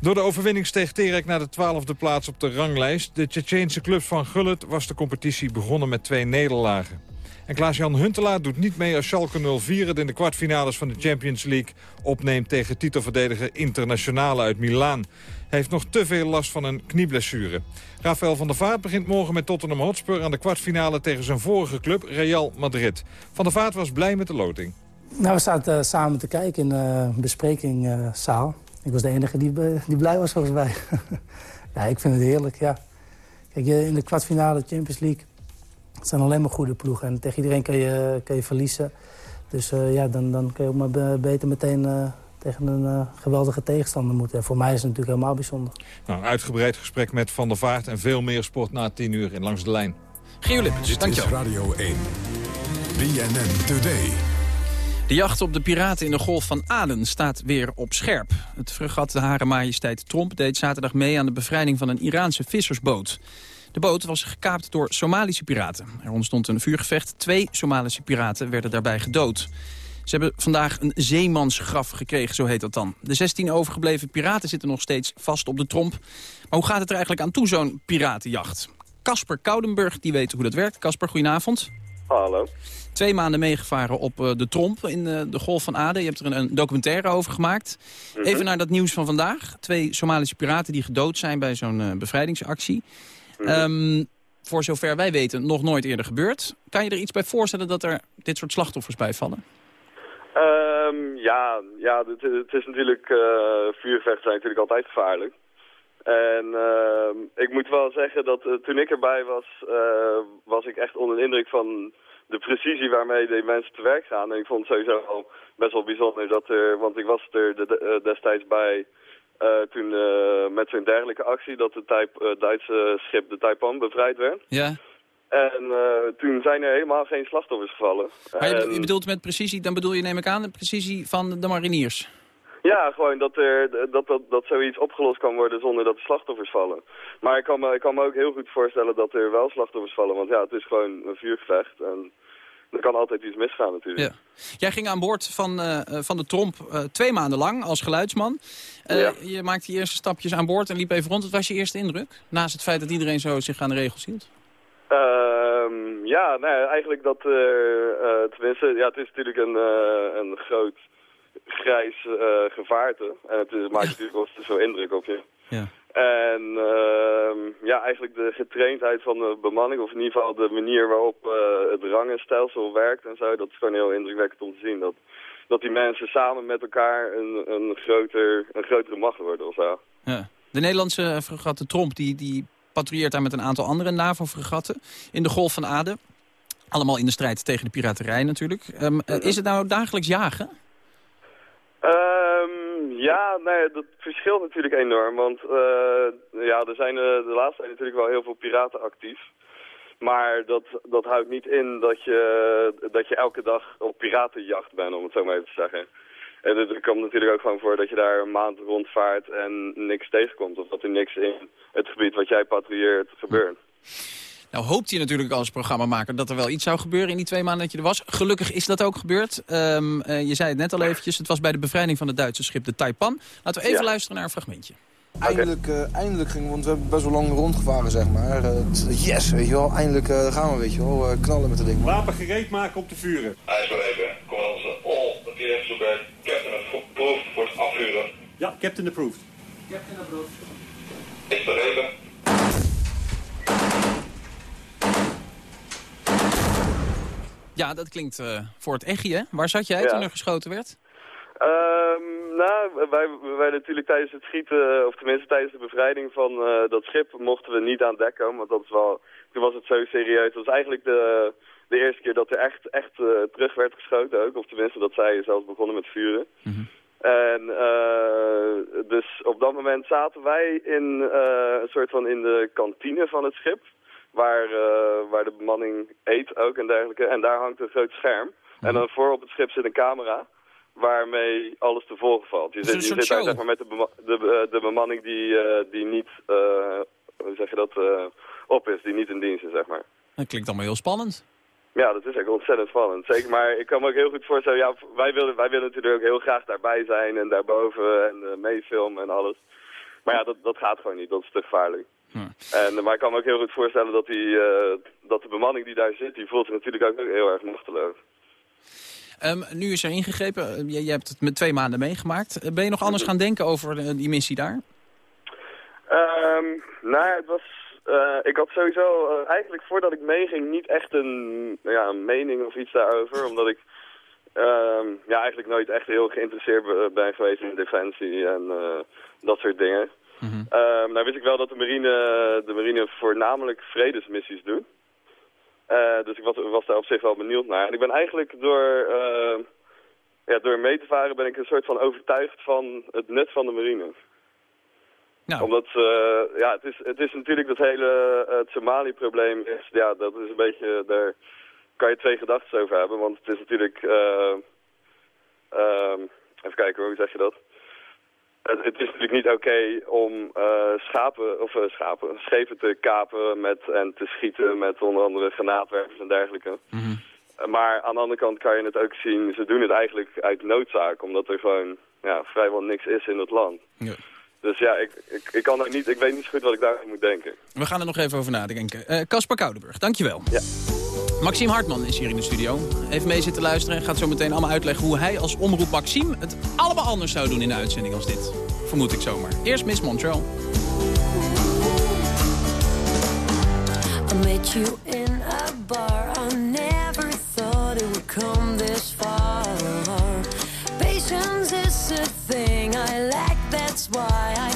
Door de overwinning steeg Terek naar de twaalfde plaats op de ranglijst. De Tsjetsjeense club van Gullit was de competitie begonnen met twee nederlagen. En Klaas-Jan Huntelaar doet niet mee als Schalke 04 het in de kwartfinales van de Champions League opneemt tegen titelverdediger Internationale uit Milaan. Heeft nog te veel last van een knieblessure. Rafael van der Vaart begint morgen met Tottenham Hotspur aan de kwartfinale tegen zijn vorige club Real Madrid. Van der Vaart was blij met de loting. Nou, we zaten uh, samen te kijken in de uh, besprekingzaal. Ik was de enige die, die blij was volgens mij. (laughs) ja, ik vind het heerlijk, ja. Kijk, in de kwartfinale Champions League het zijn alleen maar goede ploegen. En tegen iedereen kan je, kan je verliezen. Dus ja, dan, dan kun je ook maar beter meteen tegen een uh, geweldige tegenstander moeten. En voor mij is het natuurlijk helemaal bijzonder. Nou, een uitgebreid gesprek met Van der Vaart en veel meer sport na 10 uur in Langs de Lijn. Gio Lippens, dankjewel. Dit is Radio 1. BNN Today. De jacht op de piraten in de Golf van Aden staat weer op scherp. Het fregat de Hare Majesteit Tromp deed zaterdag mee aan de bevrijding van een Iraanse vissersboot. De boot was gekaapt door Somalische piraten. Er ontstond een vuurgevecht. Twee Somalische piraten werden daarbij gedood. Ze hebben vandaag een zeemansgraf gekregen, zo heet dat dan. De 16 overgebleven piraten zitten nog steeds vast op de tromp. Maar hoe gaat het er eigenlijk aan toe, zo'n piratenjacht? Casper Koudenburg, die weet hoe dat werkt. Casper, goedenavond. Hallo. Twee maanden meegevaren op uh, de Tromp in uh, de Golf van Aden. Je hebt er een, documentaire over gemaakt. Mm -hmm. Even naar dat nieuws van vandaag. Twee Somalische piraten die gedood zijn bij zo'n uh, bevrijdingsactie. Mm -hmm. um, voor zover wij weten nog nooit eerder gebeurd. Kan je er iets bij voorstellen dat er dit soort slachtoffers bij vallen? Um, ja, ja het, is natuurlijk... vuurvechten zijn natuurlijk altijd gevaarlijk. En uh, ik moet wel zeggen dat uh, toen ik erbij was, uh, was ik echt onder de indruk van de precisie waarmee die mensen te werk gaan. En ik vond het sowieso best wel bijzonder dat er, want ik was er de, de, destijds bij toen met zo'n dergelijke actie dat het Duitse schip de Taipan bevrijd werd. Ja. En toen zijn er helemaal geen slachtoffers gevallen. Maar je, en... je bedoelt met precisie, dan bedoel je neem ik aan de precisie van de mariniers? Ja, gewoon dat, er, dat, dat, dat zoiets opgelost kan worden zonder dat er slachtoffers vallen. Maar ik kan, me, ik kan me ook heel goed voorstellen dat er wel slachtoffers vallen. Want ja, het is gewoon een vuurgevecht. En er kan altijd iets misgaan natuurlijk. Ja. Jij ging aan boord van, uh, van de Tromp uh, twee maanden lang als geluidsman. Uh, ja. Je maakte je eerste stapjes aan boord en liep even rond. Wat was je eerste indruk? Naast het feit dat iedereen zo zich aan de regels hield. Ehm, ja, nee, eigenlijk dat... tenminste, ja, het is natuurlijk een, een groot grijs gevaarte. En het is, maakt natuurlijk wel zo indruk op je. Ja. En uh, ja, eigenlijk de getraindheid van de bemanning, of in ieder geval de manier waarop het rangenstelsel werkt en zo, dat is gewoon heel indrukwekkend om te zien. Dat, dat die mensen samen met elkaar een, een, groter, een grotere macht worden of zo. Ja. De Nederlandse fregat de Tromp, die, die patrouilleert daar met een aantal andere NAVO-fregatten in de Golf van Aden. Allemaal in de strijd tegen de piraterij natuurlijk. Um, uh, is het nou dagelijks jagen? Ehm, ja, nee, dat verschilt natuurlijk enorm. Want eh, ja, er zijn eh, de laatste tijd natuurlijk wel heel veel piraten actief. Maar dat, dat houdt niet in dat je, dat je elke dag op piratenjacht bent, om het zo maar even te zeggen. En er komt natuurlijk ook gewoon voor dat je daar een maand rondvaart en niks tegenkomt. Of dat er niks in het gebied wat jij patrouilleert gebeurt. Nou hoopt je natuurlijk als programmamaker dat er wel iets zou gebeuren in die twee maanden dat je er was. Gelukkig is dat ook gebeurd. Ehm, eh, je zei het net al eventjes, het was bij de bevrijding van het Duitse schip de Taipan. Laten we even Ja. luisteren naar een fragmentje. Eindelijk, eh, eindelijk ging, want we hebben best wel lang rondgevaren, zeg maar. Eh, het- yes, weet je wel, eindelijk gaan we, weet je wel, eh, knallen met het ding. Wapen gereed maken om te vuren. IJsbeleven, commandant all appears to be captain approved voor het afvuren. Ja, captain approved. Captain approved. IJsbeleven. Ja, dat klinkt eh, voor het echtje. hè? Waar zat jij Ja. toen er geschoten werd? Ehm, nou, wij, wij natuurlijk tijdens het schieten, of tenminste tijdens de bevrijding van eh, dat schip, mochten we niet aan dek komen. Want dat is wel, toen was het zo serieus. Dat was eigenlijk de, de eerste keer dat er echt, echt eh, terug werd geschoten ook. Of tenminste dat zij zelfs begonnen met vuren. En eh, dus op dat moment zaten wij in eh, een soort van in de kantine van het schip. Waar, eh, waar de bemanning eet ook en dergelijke. En daar hangt een groot scherm. En dan voor op het schip zit een camera waarmee alles te volgen valt. Je zit, je soort zit daar zeg maar, met de, bema- de, de bemanning die, die niet, hoe zeg je dat, op is, die niet in dienst is, zeg maar. Dat klinkt allemaal heel spannend. Ja, dat is echt ontzettend spannend. Zeker, maar ik kan me ook heel goed voorstellen, ja, wij willen, wij willen natuurlijk ook heel graag daarbij zijn en daarboven en eh, meefilmen en alles. Maar ja, dat, dat gaat gewoon niet, dat is te gevaarlijk. En, eh, maar ik kan me ook heel goed voorstellen dat, die, eh, dat de bemanning die daar zit, die voelt zich natuurlijk ook heel erg machteloos. Ehm, nu is er ingegrepen. Jij, jij hebt het met twee maanden meegemaakt. Ben je nog anders gaan denken over die missie daar? Ehm nou, ja, het was... eh, ik had sowieso eh, eigenlijk voordat ik meeging niet echt een, ja, een mening of iets daarover. (laughs) Omdat ik ehm, ja, eigenlijk nooit echt heel geïnteresseerd be- ben geweest in defensie en eh, dat soort dingen. Ehm, nou wist ik wel dat de marine, de marine voornamelijk vredesmissies doet. Dus ik was, was daar op zich wel benieuwd naar. En ik ben eigenlijk door, ja, door mee te varen ben ik een soort van overtuigd van het nut van de marine. Omdat, eh, ja, het is, het is natuurlijk dat hele het Somalië-probleem is, ja, dat is een beetje, daar kan je twee gedachten over hebben. Want het is natuurlijk, eh, ehm, even kijken hoe zeg je dat? Het, het is natuurlijk niet oké om schapen, of schapen, schepen te kapen met, en te schieten met onder andere granaatwerpers en dergelijke. Eh, Maar aan de andere kant kan je het ook zien, ze doen het eigenlijk uit noodzaak, omdat er gewoon ja, vrijwel niks is in het land. Ja. Dus ja, ik, ik, ik, kan niet, ik weet niet zo goed wat ik daarover moet denken. We gaan er nog even over nadenken. Eh, Caspar Koudenburg, dankjewel. Ja. Maxime Hartman is hier in de studio. Even mee zitten luisteren en gaat zo meteen allemaal uitleggen... hoe hij als omroep Maxime het allemaal anders zou doen in de uitzending als dit. Vermoed ik zomaar. Eerst Miss Montreal. I met you in a bar. Why I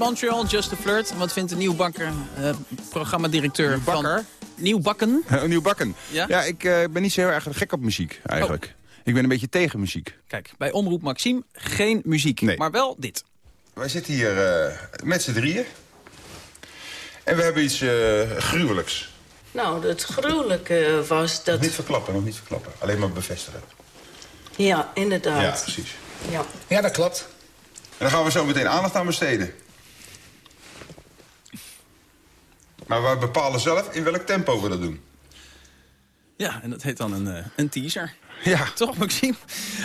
Montreal, Just a Flirt. Wat vindt de nieuwbakker, uh, programmadirecteur van... Nieuwbakken? (laughs) Nieuwbakken. Ja? Ja, ik eh, ben niet zo heel erg gek op muziek, eigenlijk. Ik ben een beetje tegen muziek. Kijk, bij Omroep Maxime geen muziek, maar wel dit. Wij zitten hier eh, met z'n drieën. En we hebben iets eh, gruwelijks. Nou, het gruwelijke was dat... Nog niet verklappen, nog niet verklappen. Alleen maar bevestigen. Ja, inderdaad. Ja, precies. Ja. Ja, dat klopt. En dan gaan we zo meteen aandacht aan besteden. Maar wij bepalen zelf in welk tempo we dat doen. Ja, en dat heet dan een, eh, een teaser. Ja. (laughs) Toch, Maxime?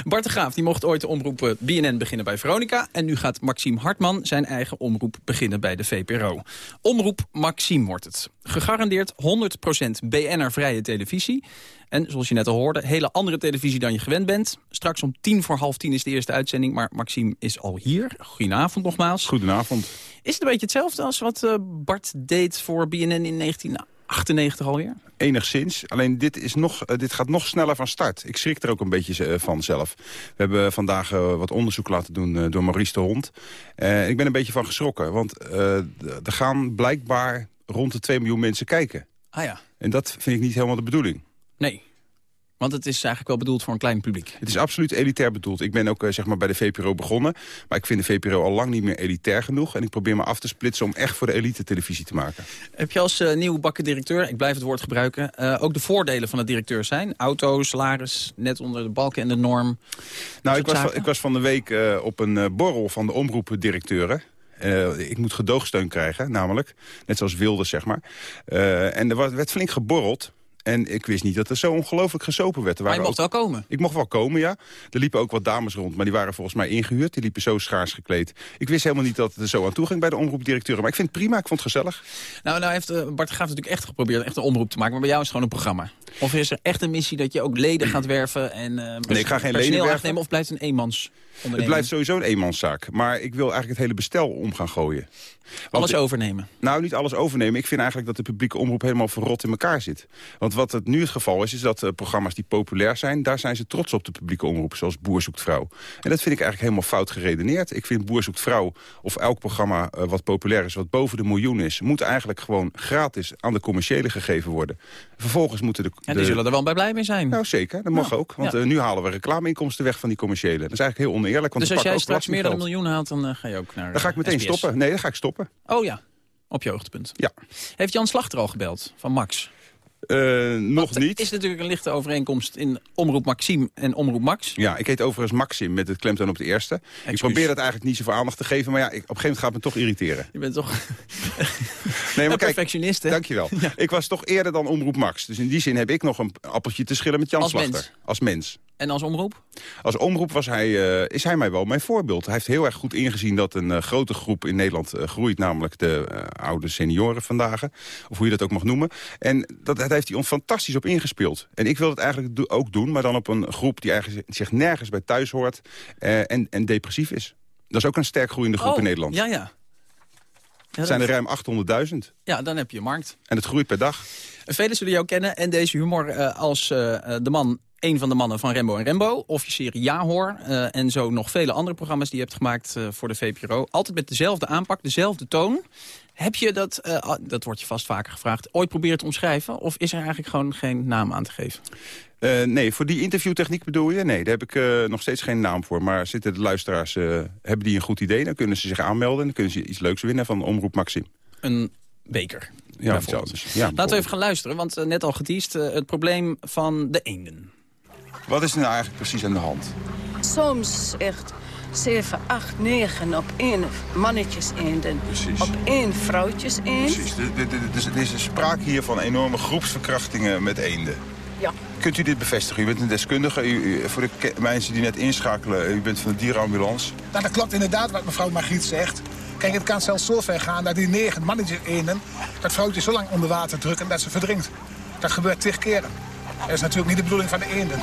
Bart de Graaf die mocht ooit de omroep eh, BNN beginnen bij Veronica. En nu gaat Maxime Hartman zijn eigen omroep beginnen bij de VPRO. Omroep Maxime wordt het. Gegarandeerd 100% BNR-vrije televisie. En zoals je net al hoorde, hele andere televisie dan je gewend bent. Straks om tien voor half tien is de eerste uitzending. Maar Maxime is al hier. Goedenavond nogmaals. Goedenavond. Is het een beetje hetzelfde als wat eh, Bart deed voor BNN in 1998 alweer? Enigszins. Alleen dit, is nog, eh, dit gaat nog sneller van start. Ik schrik er ook een beetje eh, van zelf. We hebben vandaag eh, wat onderzoek laten doen door Maurice de Hond. Eh, ik ben een beetje van geschrokken. Want er gaan blijkbaar rond de 2 miljoen mensen kijken. Ah ja. En dat vind ik niet helemaal de bedoeling. Nee. Want het is eigenlijk wel bedoeld voor een klein publiek. Het is absoluut elitair bedoeld. Ik ben ook eh, zeg maar bij de VPRO begonnen. Maar ik vind de VPRO al lang niet meer elitair genoeg. En ik probeer me af te splitsen om echt voor de elite televisie te maken. Heb je als uh, nieuwe bakkendirecteur, ik blijf het woord gebruiken... Uh, ook de voordelen van het directeur zijn? Auto, salaris, net onder de balken en de norm? Nou, ik was, van, ik was van de week uh, op een borrel van de omroepdirecteuren. Uh, ik moet gedoogsteun krijgen, namelijk. Net zoals Wilders, zeg maar. Uh, en er werd flink geborreld. En ik wist niet dat er zo ongelooflijk gesopen werd. Er maar je mocht ook... wel komen? Ik mocht wel komen, ja. Er liepen ook wat dames rond, maar die waren volgens mij ingehuurd. Die liepen zo schaars gekleed. Ik wist helemaal niet dat het er zo aan toe ging bij de omroepdirecteuren. Maar ik vind het prima, ik vond het gezellig. Nou, nou heeft uh, Bart Graaf natuurlijk echt geprobeerd echt een omroep te maken. Maar bij jou is het gewoon een programma. Of is er echt een missie dat je ook leden gaat werven? En, uh, nee, ik ga geen leden werven. Nemen, of blijft het een eenmans Het blijft sowieso een eenmanszaak. Maar ik wil eigenlijk het hele bestel om gaan gooien. Want alles overnemen? Nou, niet alles overnemen. Ik vind eigenlijk dat de publieke omroep helemaal verrot in elkaar zit. Want wat het nu het geval is, is dat uh, programma's die populair zijn... daar zijn ze trots op, de publieke omroep, zoals Boer zoekt vrouw. En dat vind ik eigenlijk helemaal fout geredeneerd. Ik vind Boer zoekt vrouw, of elk programma uh, wat populair is... wat boven de miljoen is, moet eigenlijk gewoon gratis aan de commerciële gegeven worden. Vervolgens moeten de... Ja, die zullen er wel bij blij mee zijn. Nou, zeker. Dat mag ja. ook. Want ja. uh, nu halen we reclameinkomsten weg van die commerciële. Dat is eigenlijk heel oneerlijk. Want dus als jij straks meer dan een miljoen haalt, dan uh, ga je ook naar Dan ga ik meteen SBS. stoppen. Nee, dan ga ik stoppen. Oh ja, op je hoogtepunt. Ja. Heeft Jan Slachter al gebeld, van Max? Uh, nog Want niet. is natuurlijk een lichte overeenkomst in Omroep Maxime en Omroep Max. Ja, ik heet overigens Maxim met het klemtoon op de eerste. Ik probeer dat eigenlijk niet zoveel aandacht te geven, maar ja, ik, op een gegeven moment gaat het me toch irriteren. Je bent toch (laughs) (laughs) nee, maar kijk, perfectionist, hè? Dankjewel. (laughs) Ja. Ik was toch eerder dan Omroep Max. Dus in die zin heb ik nog een appeltje te schillen met Jan als Slachter. Mens. Als mens. En als omroep? Als omroep was hij, uh, is hij mij wel mijn voorbeeld. Hij heeft heel erg goed ingezien dat een uh, grote groep in Nederland groeit. Namelijk de oude senioren vandaag. Of hoe je dat ook mag noemen. En dat, dat heeft hij ons fantastisch op ingespeeld. En ik wil het eigenlijk do ook doen. Maar dan op een groep die eigenlijk zich nergens bij thuis hoort. en, en depressief is. Dat is ook een sterk groeiende groep oh, in Nederland. Ja, ja. ja zijn er ruim 800.000. Ja, dan heb je een markt. En het groeit per dag. Velen zullen jou kennen en deze humor als de man een van de mannen van Rembo en Rembo. Of je serie Ja Hoor. Uh, en zo nog vele andere programma's die je hebt gemaakt voor de VPRO. Altijd met dezelfde aanpak, dezelfde toon. Heb je dat, uh, dat wordt je vast vaker gevraagd, ooit proberen te omschrijven? Of is er eigenlijk gewoon geen naam aan te geven? Uh, nee, voor die interviewtechniek bedoel je? Nee, daar heb ik uh, nog steeds geen naam voor. Maar zitten de luisteraars, uh, hebben die een goed idee? Dan kunnen ze zich aanmelden en dan kunnen ze iets leuks winnen van Omroep Maxim. Een beker. Ja, iets anders. Ja, Laten we even gaan luisteren, want net al geteased, het probleem van de eenden. Wat is er nou eigenlijk precies aan de hand? Soms echt 7, 8, 9 op één mannetjes eenden. Precies. Op één vrouwtjes eend. Precies. Dus er is een sprake hier van enorme groepsverkrachtingen met eenden. Ja. Kunt u dit bevestigen? U bent een deskundige. U, u, voor de mensen die net inschakelen, u bent van de dierenambulance. Nou, dat klopt inderdaad wat mevrouw Margriet zegt. Kijk, het kan zelfs zo ver gaan dat die negen mannetjes eenden... dat vrouwtje zo lang onder water drukken dat ze verdrinkt. Dat gebeurt tig keren. Dat is natuurlijk niet de bedoeling van de eenden.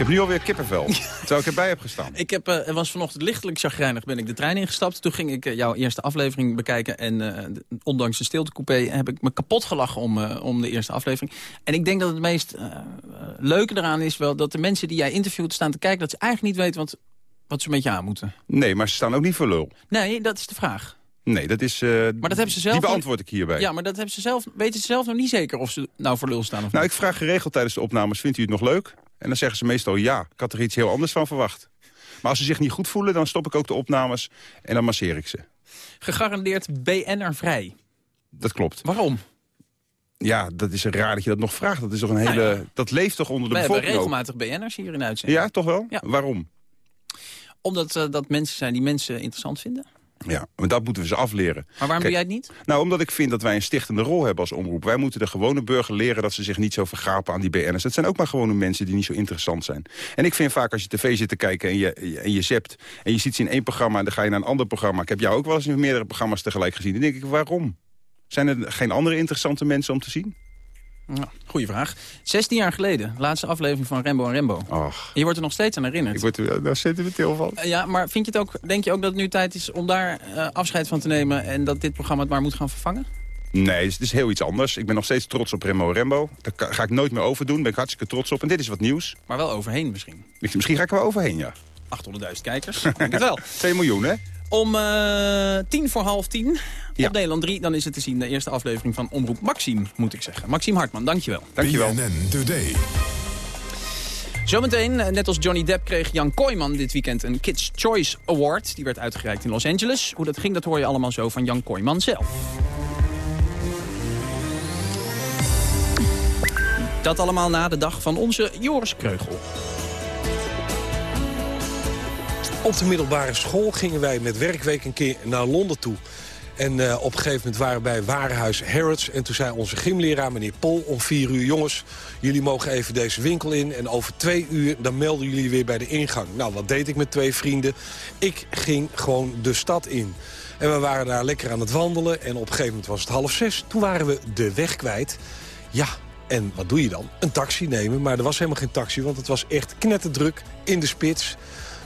Ik heb nu alweer kippenvel, (laughs) terwijl ik erbij heb gestaan. Ik heb, uh, was vanochtend lichtelijk chagrijnig, ben ik de trein ingestapt. Toen ging ik uh, jouw eerste aflevering bekijken. En uh, ondanks de stiltecoupé heb ik me kapot gelachen om, om de eerste aflevering. En ik denk dat het meest leuke eraan is wel dat de mensen die jij interviewt staan te kijken... dat ze eigenlijk niet weten wat, Wat ze een beetje aan moeten. Nee, maar ze staan ook niet voor lul. Nee, dat is de vraag. Nee, dat is... eh, Maar dat hebben ze zelf... Die beantwoord ik hierbij. Ja, maar dat hebben ze zelf, weten ze zelf nog niet zeker of ze nou voor lul staan of Nou, niet. ik vraag geregeld tijdens de opnames, vindt u het nog leuk? En dan zeggen ze meestal ja. Ik had er iets heel anders van verwacht. Maar als ze zich niet goed voelen, dan stop ik ook de opnames en dan masseer ik ze. Gegarandeerd BN'er vrij. Dat klopt. Waarom? Ja, dat is raar dat je dat nog vraagt. Dat, is toch een hele, dat leeft toch onder de We hebben bevolking ook? regelmatig BN'ers hier in uitzending. Ja, toch wel? Waarom? Omdat eh, dat mensen zijn die mensen interessant vinden. Ja, maar dat moeten we ze afleren. Maar waarom doe jij het niet? Nou, omdat ik vind dat wij een stichtende rol hebben als omroep. Wij moeten de gewone burger leren dat ze zich niet zo vergapen aan die BN'ers. Het zijn ook maar gewone mensen die niet zo interessant zijn. En ik vind vaak als je tv zit te kijken en je, en je zept... en je ziet ze in één programma en dan ga je naar een ander programma. Ik heb jou ook wel eens in meerdere programma's tegelijk gezien. Dan denk ik, waarom? Zijn er geen andere interessante mensen om te zien? Ja, goeie vraag. 16 jaar geleden, laatste aflevering van Rembo en Rembo. Och. Je wordt er nog steeds aan herinnerd. Ik word er daar sentimenteel van. Eh, Ja, maar vind je het ook, denk je ook dat het nu tijd is om daar eh, afscheid van te nemen... en dat dit programma het maar moet gaan vervangen? Nee, het is heel iets anders. Ik ben nog steeds trots op Rembo Rembo. Daar ga ik nooit meer overdoen. Daar ben ik hartstikke trots op. En dit is wat nieuws. Maar wel overheen misschien. Misschien ga ik er wel overheen, ja. 800.000 kijkers, denk het wel. (laughs) 2 miljoen, hè? Om eh, tien voor half tien Ja. op Nederland 3, dan is het te zien de eerste aflevering van Omroep Maxime, moet ik zeggen. Maxime Hartman, dankjewel. Dankjewel. BNN Today. Zometeen, eh, net als Johnny Depp, kreeg Jan Kooijman dit weekend een Kids Choice Award. Die werd uitgereikt in Los Angeles. Hoe dat ging, dat hoor je allemaal zo van Jan Kooijman zelf. Dat allemaal na de dag van onze Joris Kreugel. Op de middelbare school gingen wij met werkweek een keer naar Londen toe. En eh, op een gegeven moment waren we bij Warenhuis Harrods. En toen zei onze gymleraar, meneer Pol, om vier uur... jongens, jullie mogen even deze winkel in. En over twee uur, dan melden jullie weer bij de ingang. Nou, wat deed ik met twee vrienden? Ik ging gewoon de stad in. En we waren daar lekker aan het wandelen. En op een gegeven moment was het half zes. Toen waren we de weg kwijt. Ja, en wat doe je dan? Een taxi nemen. Maar er was helemaal geen taxi, want het was echt knetterdruk in de spits.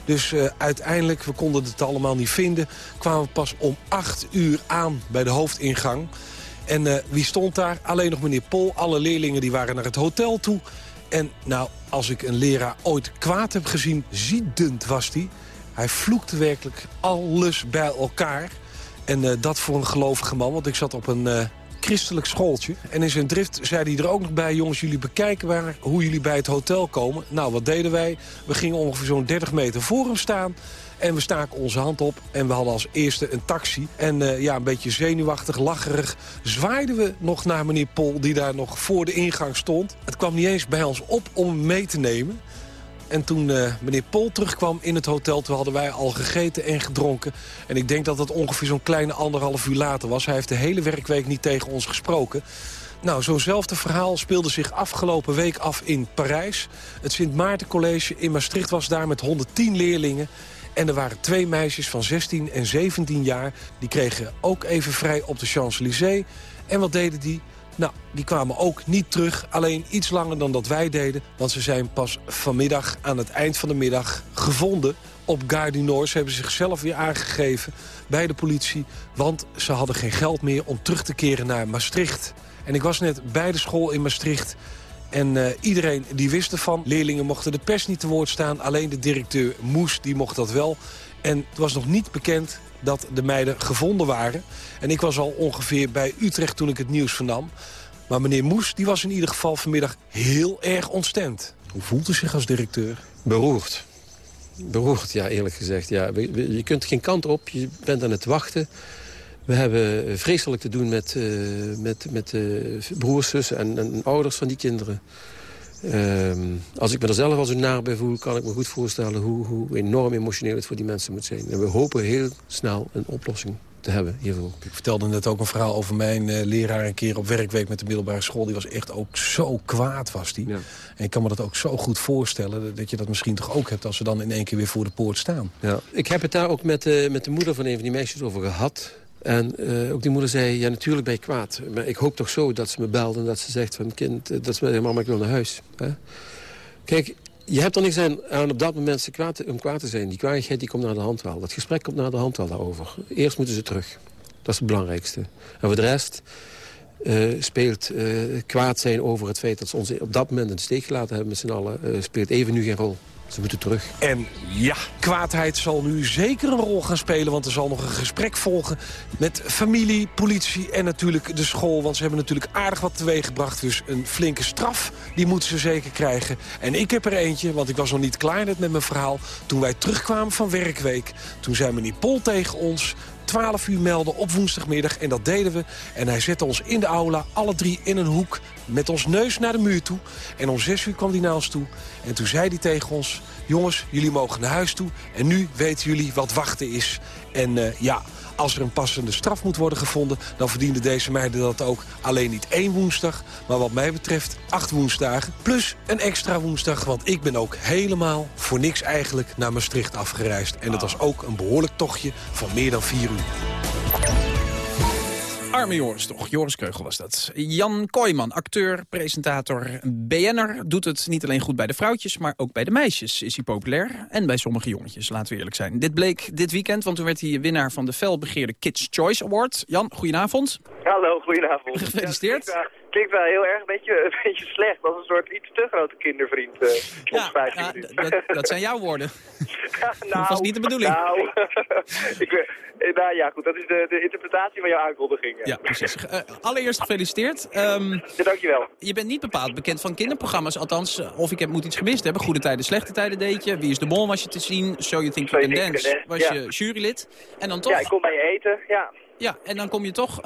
Dus eh, uiteindelijk, we konden het allemaal niet vinden... kwamen we pas om acht uur aan bij de hoofdingang. En eh, wie stond daar? Alleen nog meneer Pol. Alle leerlingen die waren naar het hotel toe. En nou, als ik een leraar ooit kwaad heb gezien, ziedend was hij. Hij vloekte werkelijk alles bij elkaar. En eh, dat voor een gelovige man, want ik zat op een... christelijk schooltje. En in zijn drift zei hij er ook nog bij... jongens, jullie bekijken maar hoe jullie bij het hotel komen. Nou, wat deden wij? We gingen ongeveer zo'n 30 meter voor hem staan... En we staken onze hand op en we hadden als eerste een taxi. En eh, ja, een beetje zenuwachtig, lacherig zwaaiden we nog naar meneer Pol... die daar nog voor de ingang stond. Het kwam niet eens bij ons op om hem mee te nemen. En toen eh, meneer Pol terugkwam in het hotel... toen hadden wij al gegeten en gedronken. En ik denk dat het ongeveer zo'n kleine anderhalf uur later was. Hij heeft de hele werkweek niet tegen ons gesproken. Nou, zo'nzelfde verhaal speelde zich afgelopen week af in Parijs. Het Sint Maarten College in Maastricht was daar met 110 leerlingen. En er waren twee meisjes van 16 en 17 jaar. Die kregen ook even vrij op de Champs-Élysées. En wat deden die? Nou, die kwamen ook niet terug. Alleen iets langer dan dat wij deden. Want ze zijn pas vanmiddag, aan het eind van de middag, gevonden. Op Nord. Ze hebben zichzelf weer aangegeven bij de politie. Want ze hadden geen geld meer om terug te keren naar Maastricht. En ik was net bij de school in Maastricht. En eh, iedereen die wist ervan. Leerlingen mochten de pers niet te woord staan. Alleen de directeur Moes, die mocht dat wel. En het was nog niet bekend dat de meiden gevonden waren. En ik was al ongeveer bij Utrecht toen ik het nieuws vernam. Maar meneer Moes die was in ieder geval vanmiddag heel erg ontstemd. Hoe voelt u zich als directeur? Beroerd. Beroerd, ja, eerlijk gezegd. Ja. Je kunt geen kant op, je bent aan het wachten. We hebben vreselijk te doen met, eh, met, met eh, broers, zussen en, en ouders van die kinderen. Ehm, als ik me er zelf al zo naar bij voel, kan ik me goed voorstellen... Hoe, hoe enorm emotioneel het voor die mensen moet zijn. En we hopen heel snel een oplossing te hebben hiervoor. Ik vertelde net ook een verhaal over mijn eh, leraar een keer op werkweek met de middelbare school. Die was echt ook zo kwaad, was die. En ik kan me dat ook zo goed voorstellen, dat- je dat misschien toch ook hebt... als ze dan in één keer weer voor de poort staan. Ja. Ik heb het daar ook met, eh, met de moeder van een van die meisjes over gehad. En eh, ook die moeder zei, ja natuurlijk ben je kwaad. Maar ik hoop toch zo dat ze me belt en dat ze zegt van... kind, eh, dat ze me mama, ik wil naar huis. Hè? Kijk, je hebt er niks aan, aan op dat moment ze kwaad, om kwaad te zijn. Die kwaadheid die komt naar de hand wel. Dat gesprek komt naar de hand wel daarover. Eerst moeten ze terug. Dat is het belangrijkste. En voor de rest eh, speelt kwaad zijn over het feit... dat ze ons op dat moment in steek gelaten hebben met z'n allen... speelt even nu geen rol. Ze moeten terug. En ja, kwaadheid zal nu zeker een rol gaan spelen... want er zal nog een gesprek volgen met familie, politie en natuurlijk de school. Want ze hebben natuurlijk aardig wat teweeggebracht. Dus een flinke straf, die moeten ze zeker krijgen. En ik heb er eentje, want ik was nog niet klaar net met mijn verhaal. Toen wij terugkwamen van werkweek, toen zei meneer Pol tegen ons... 12 uur melden op woensdagmiddag. En dat deden we. En hij zette ons in de aula, alle drie in een hoek... met ons neus naar de muur toe. En om 6 uur kwam hij naar ons toe. En toen zei hij tegen ons... jongens, jullie mogen naar huis toe. En nu weten jullie wat wachten is. En uh, ja, als er een passende straf moet worden gevonden... dan verdienen deze meiden dat ook alleen niet één woensdag... maar wat mij betreft acht woensdagen. Plus een extra woensdag, want ik ben ook helemaal voor niks eigenlijk naar Maastricht afgereisd. En dat was ook een behoorlijk tochtje van meer dan vier uur. Arme Joris toch, Joris Keugel was dat. Jan Kooijman, acteur, presentator, BN'er... doet het niet alleen goed bij de vrouwtjes, maar ook bij de meisjes is hij populair. En bij sommige jongetjes, laten we eerlijk zijn. Dit bleek dit weekend, want toen werd hij winnaar van de felbegeerde Kids Choice Award. Jan, goedenavond. Hallo, goedenavond. Gefeliciteerd. Ja, klinkt wel heel erg een beetje, (laughs) een beetje slecht. Als een soort iets te grote kindervriend. Uh, ja, ja dat, (laughs) dat, zijn jouw woorden. ja, (laughs) nou, dat was niet de bedoeling. Nou, ik, uh, nou ja, goed. Dat is de, de interpretatie van jouw aankondiging. Ja, precies. Uh, allereerst gefeliciteerd. Um, ja, dankjewel. Je bent niet bepaald bekend van kinderprogramma's. Althans, of ik heb, moet iets gemist hebben. Goede tijden, slechte tijden deed je. Wie is de Mol was je te zien. So You Think You Can Dance was je jurylid. En dan toch... Ja, ik kom bij je eten, ja. Ja, en dan kom je toch,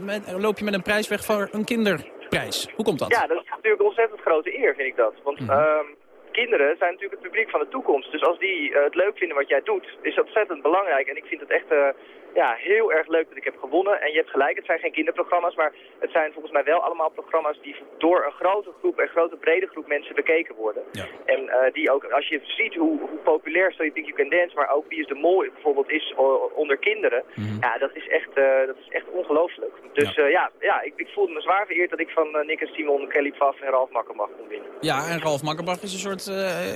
met, loop je met een prijs weg voor een kinderprijs. Hoe komt dat? Ja, dat is natuurlijk een ontzettend grote eer, vind ik dat. Want mm -hmm. kinderen zijn natuurlijk het publiek van de toekomst. Dus als die uh, het leuk vinden wat jij doet, is dat ontzettend belangrijk. En ik vind het echt uh, ja, heel erg leuk dat ik heb gewonnen. En je hebt gelijk, het zijn geen kinderprogramma's, maar het zijn volgens mij wel allemaal programma's die door een grote groep, een grote brede groep mensen bekeken worden. Ja. En uh, die ook, als je ziet hoe, hoe populair So You Think You Can Dance, maar ook Wie is de Mol bijvoorbeeld is onder kinderen, mm -hmm. ja, dat is echt, uh, dat is echt ongelooflijk. Dus ja, uh, ja, ja ik, ik voelde me zwaar vereerd dat ik van Nick en Simon, Kelly Pfaff en Ralf Makkerbach kon winnen. Ja, en Ralf Makkerbach is een soort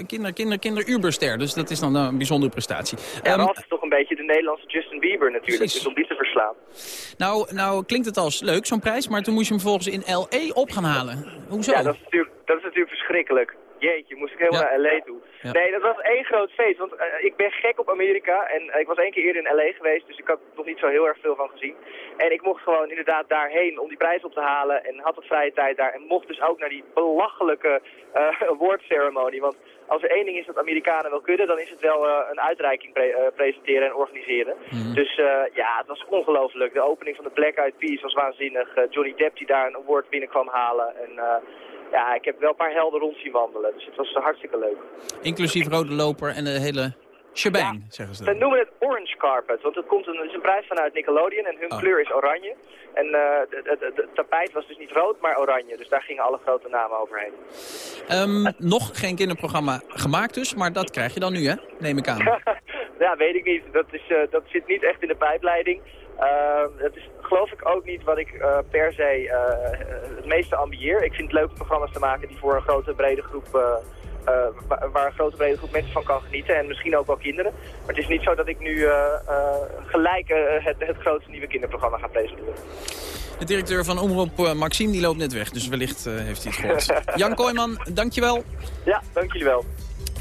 kinder, kinder, kinder Uberster, dus dat is dan een bijzondere prestatie. Ja, um, Ralf is toch een beetje de Nederlandse Justin Bieber natuurlijk, precies. dus om die te verslaan. Nou, nou klinkt het als leuk, zo'n prijs, maar toen moest je hem volgens in L.A. op gaan halen. Hoezo? Ja, dat is natuurlijk, dat is natuurlijk verschrikkelijk. Jeetje, moest ik helemaal ja. naar L.A. toe. Ja. Nee, dat was één groot feest, want uh, ik ben gek op Amerika en uh, ik was één keer eerder in L.A. geweest, dus ik had nog niet zo heel erg veel van gezien. En ik mocht gewoon inderdaad daarheen om die prijs op te halen en had wat vrije tijd daar en mocht dus ook naar die belachelijke (laughs) uh, awardceremonie, want als er één ding is dat Amerikanen wel kunnen, dan is het wel een uitreiking pre presenteren en organiseren. Mhm. Mm -hmm. Dus ja, het was ongelooflijk. De opening van de Black Eyed Peas was waanzinnig. Johnny Depp die daar een award binnen kwam halen. En ja, ik heb wel een paar helden rond zien wandelen. Dus het was hartstikke leuk. Inclusief rode loper en de hele shebang, ja, zeggen ze. We noemen het orange carpet, want het, komt een, het is een prijs vanuit Nickelodeon en hun oh. kleur is oranje. En het tapijt was dus niet rood, maar oranje. Dus daar gingen alle grote namen overheen. Um, nog geen kinderprogramma gemaakt dus, maar dat krijg je dan nu, hè? Neem ik aan. (laughs) ja, weet ik niet. Dat, is, uh, dat zit niet echt in de pijpleiding. Uh, dat is geloof ik ook niet wat ik uh, per se uh, het meeste ambieer. Ik vind het leuk programma's te maken die voor een grote brede groep... Uh, waar, waar, een grote brede groep mensen van kan genieten. En misschien ook wel kinderen. Maar het is niet zo dat ik nu uh, uh, gelijk het, het grootste nieuwe kinderprogramma ga presenteren. De directeur van Omroep Maxime die loopt net weg. Dus wellicht heeft hij het gehoord. (laughs) Jan Kooijman, dankjewel. Ja, dank jullie wel.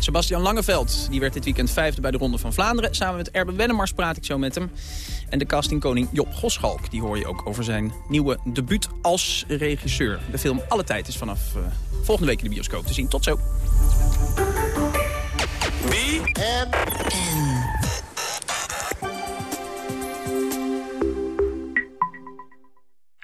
Sebastian Langeveld die werd dit weekend vijfde bij de Ronde van Vlaanderen. Samen met Erben Wennemars praat ik zo met hem. En de castingkoning Job Goschalk, die hoor je ook over zijn nieuwe debuut als regisseur. De film Alle Tijd is vanaf uh, volgende week in de bioscoop te zien. Tot zo.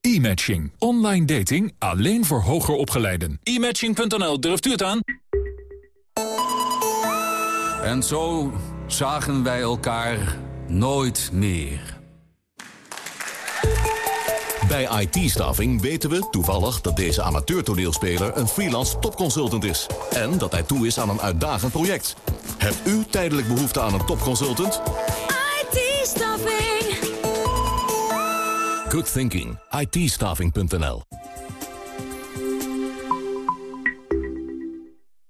E-matching. Online dating alleen voor hoger opgeleiden. E-matching.nl, durft u het aan? En zo zagen wij elkaar nooit meer. Bij IT-staffing weten we toevallig dat deze amateurtoneelspeler een freelance topconsultant is. En dat hij toe is aan een uitdagend project. Hebt u tijdelijk behoefte aan een topconsultant? IT-staffing. Good thinking. it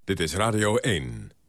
Dit is Radio 1.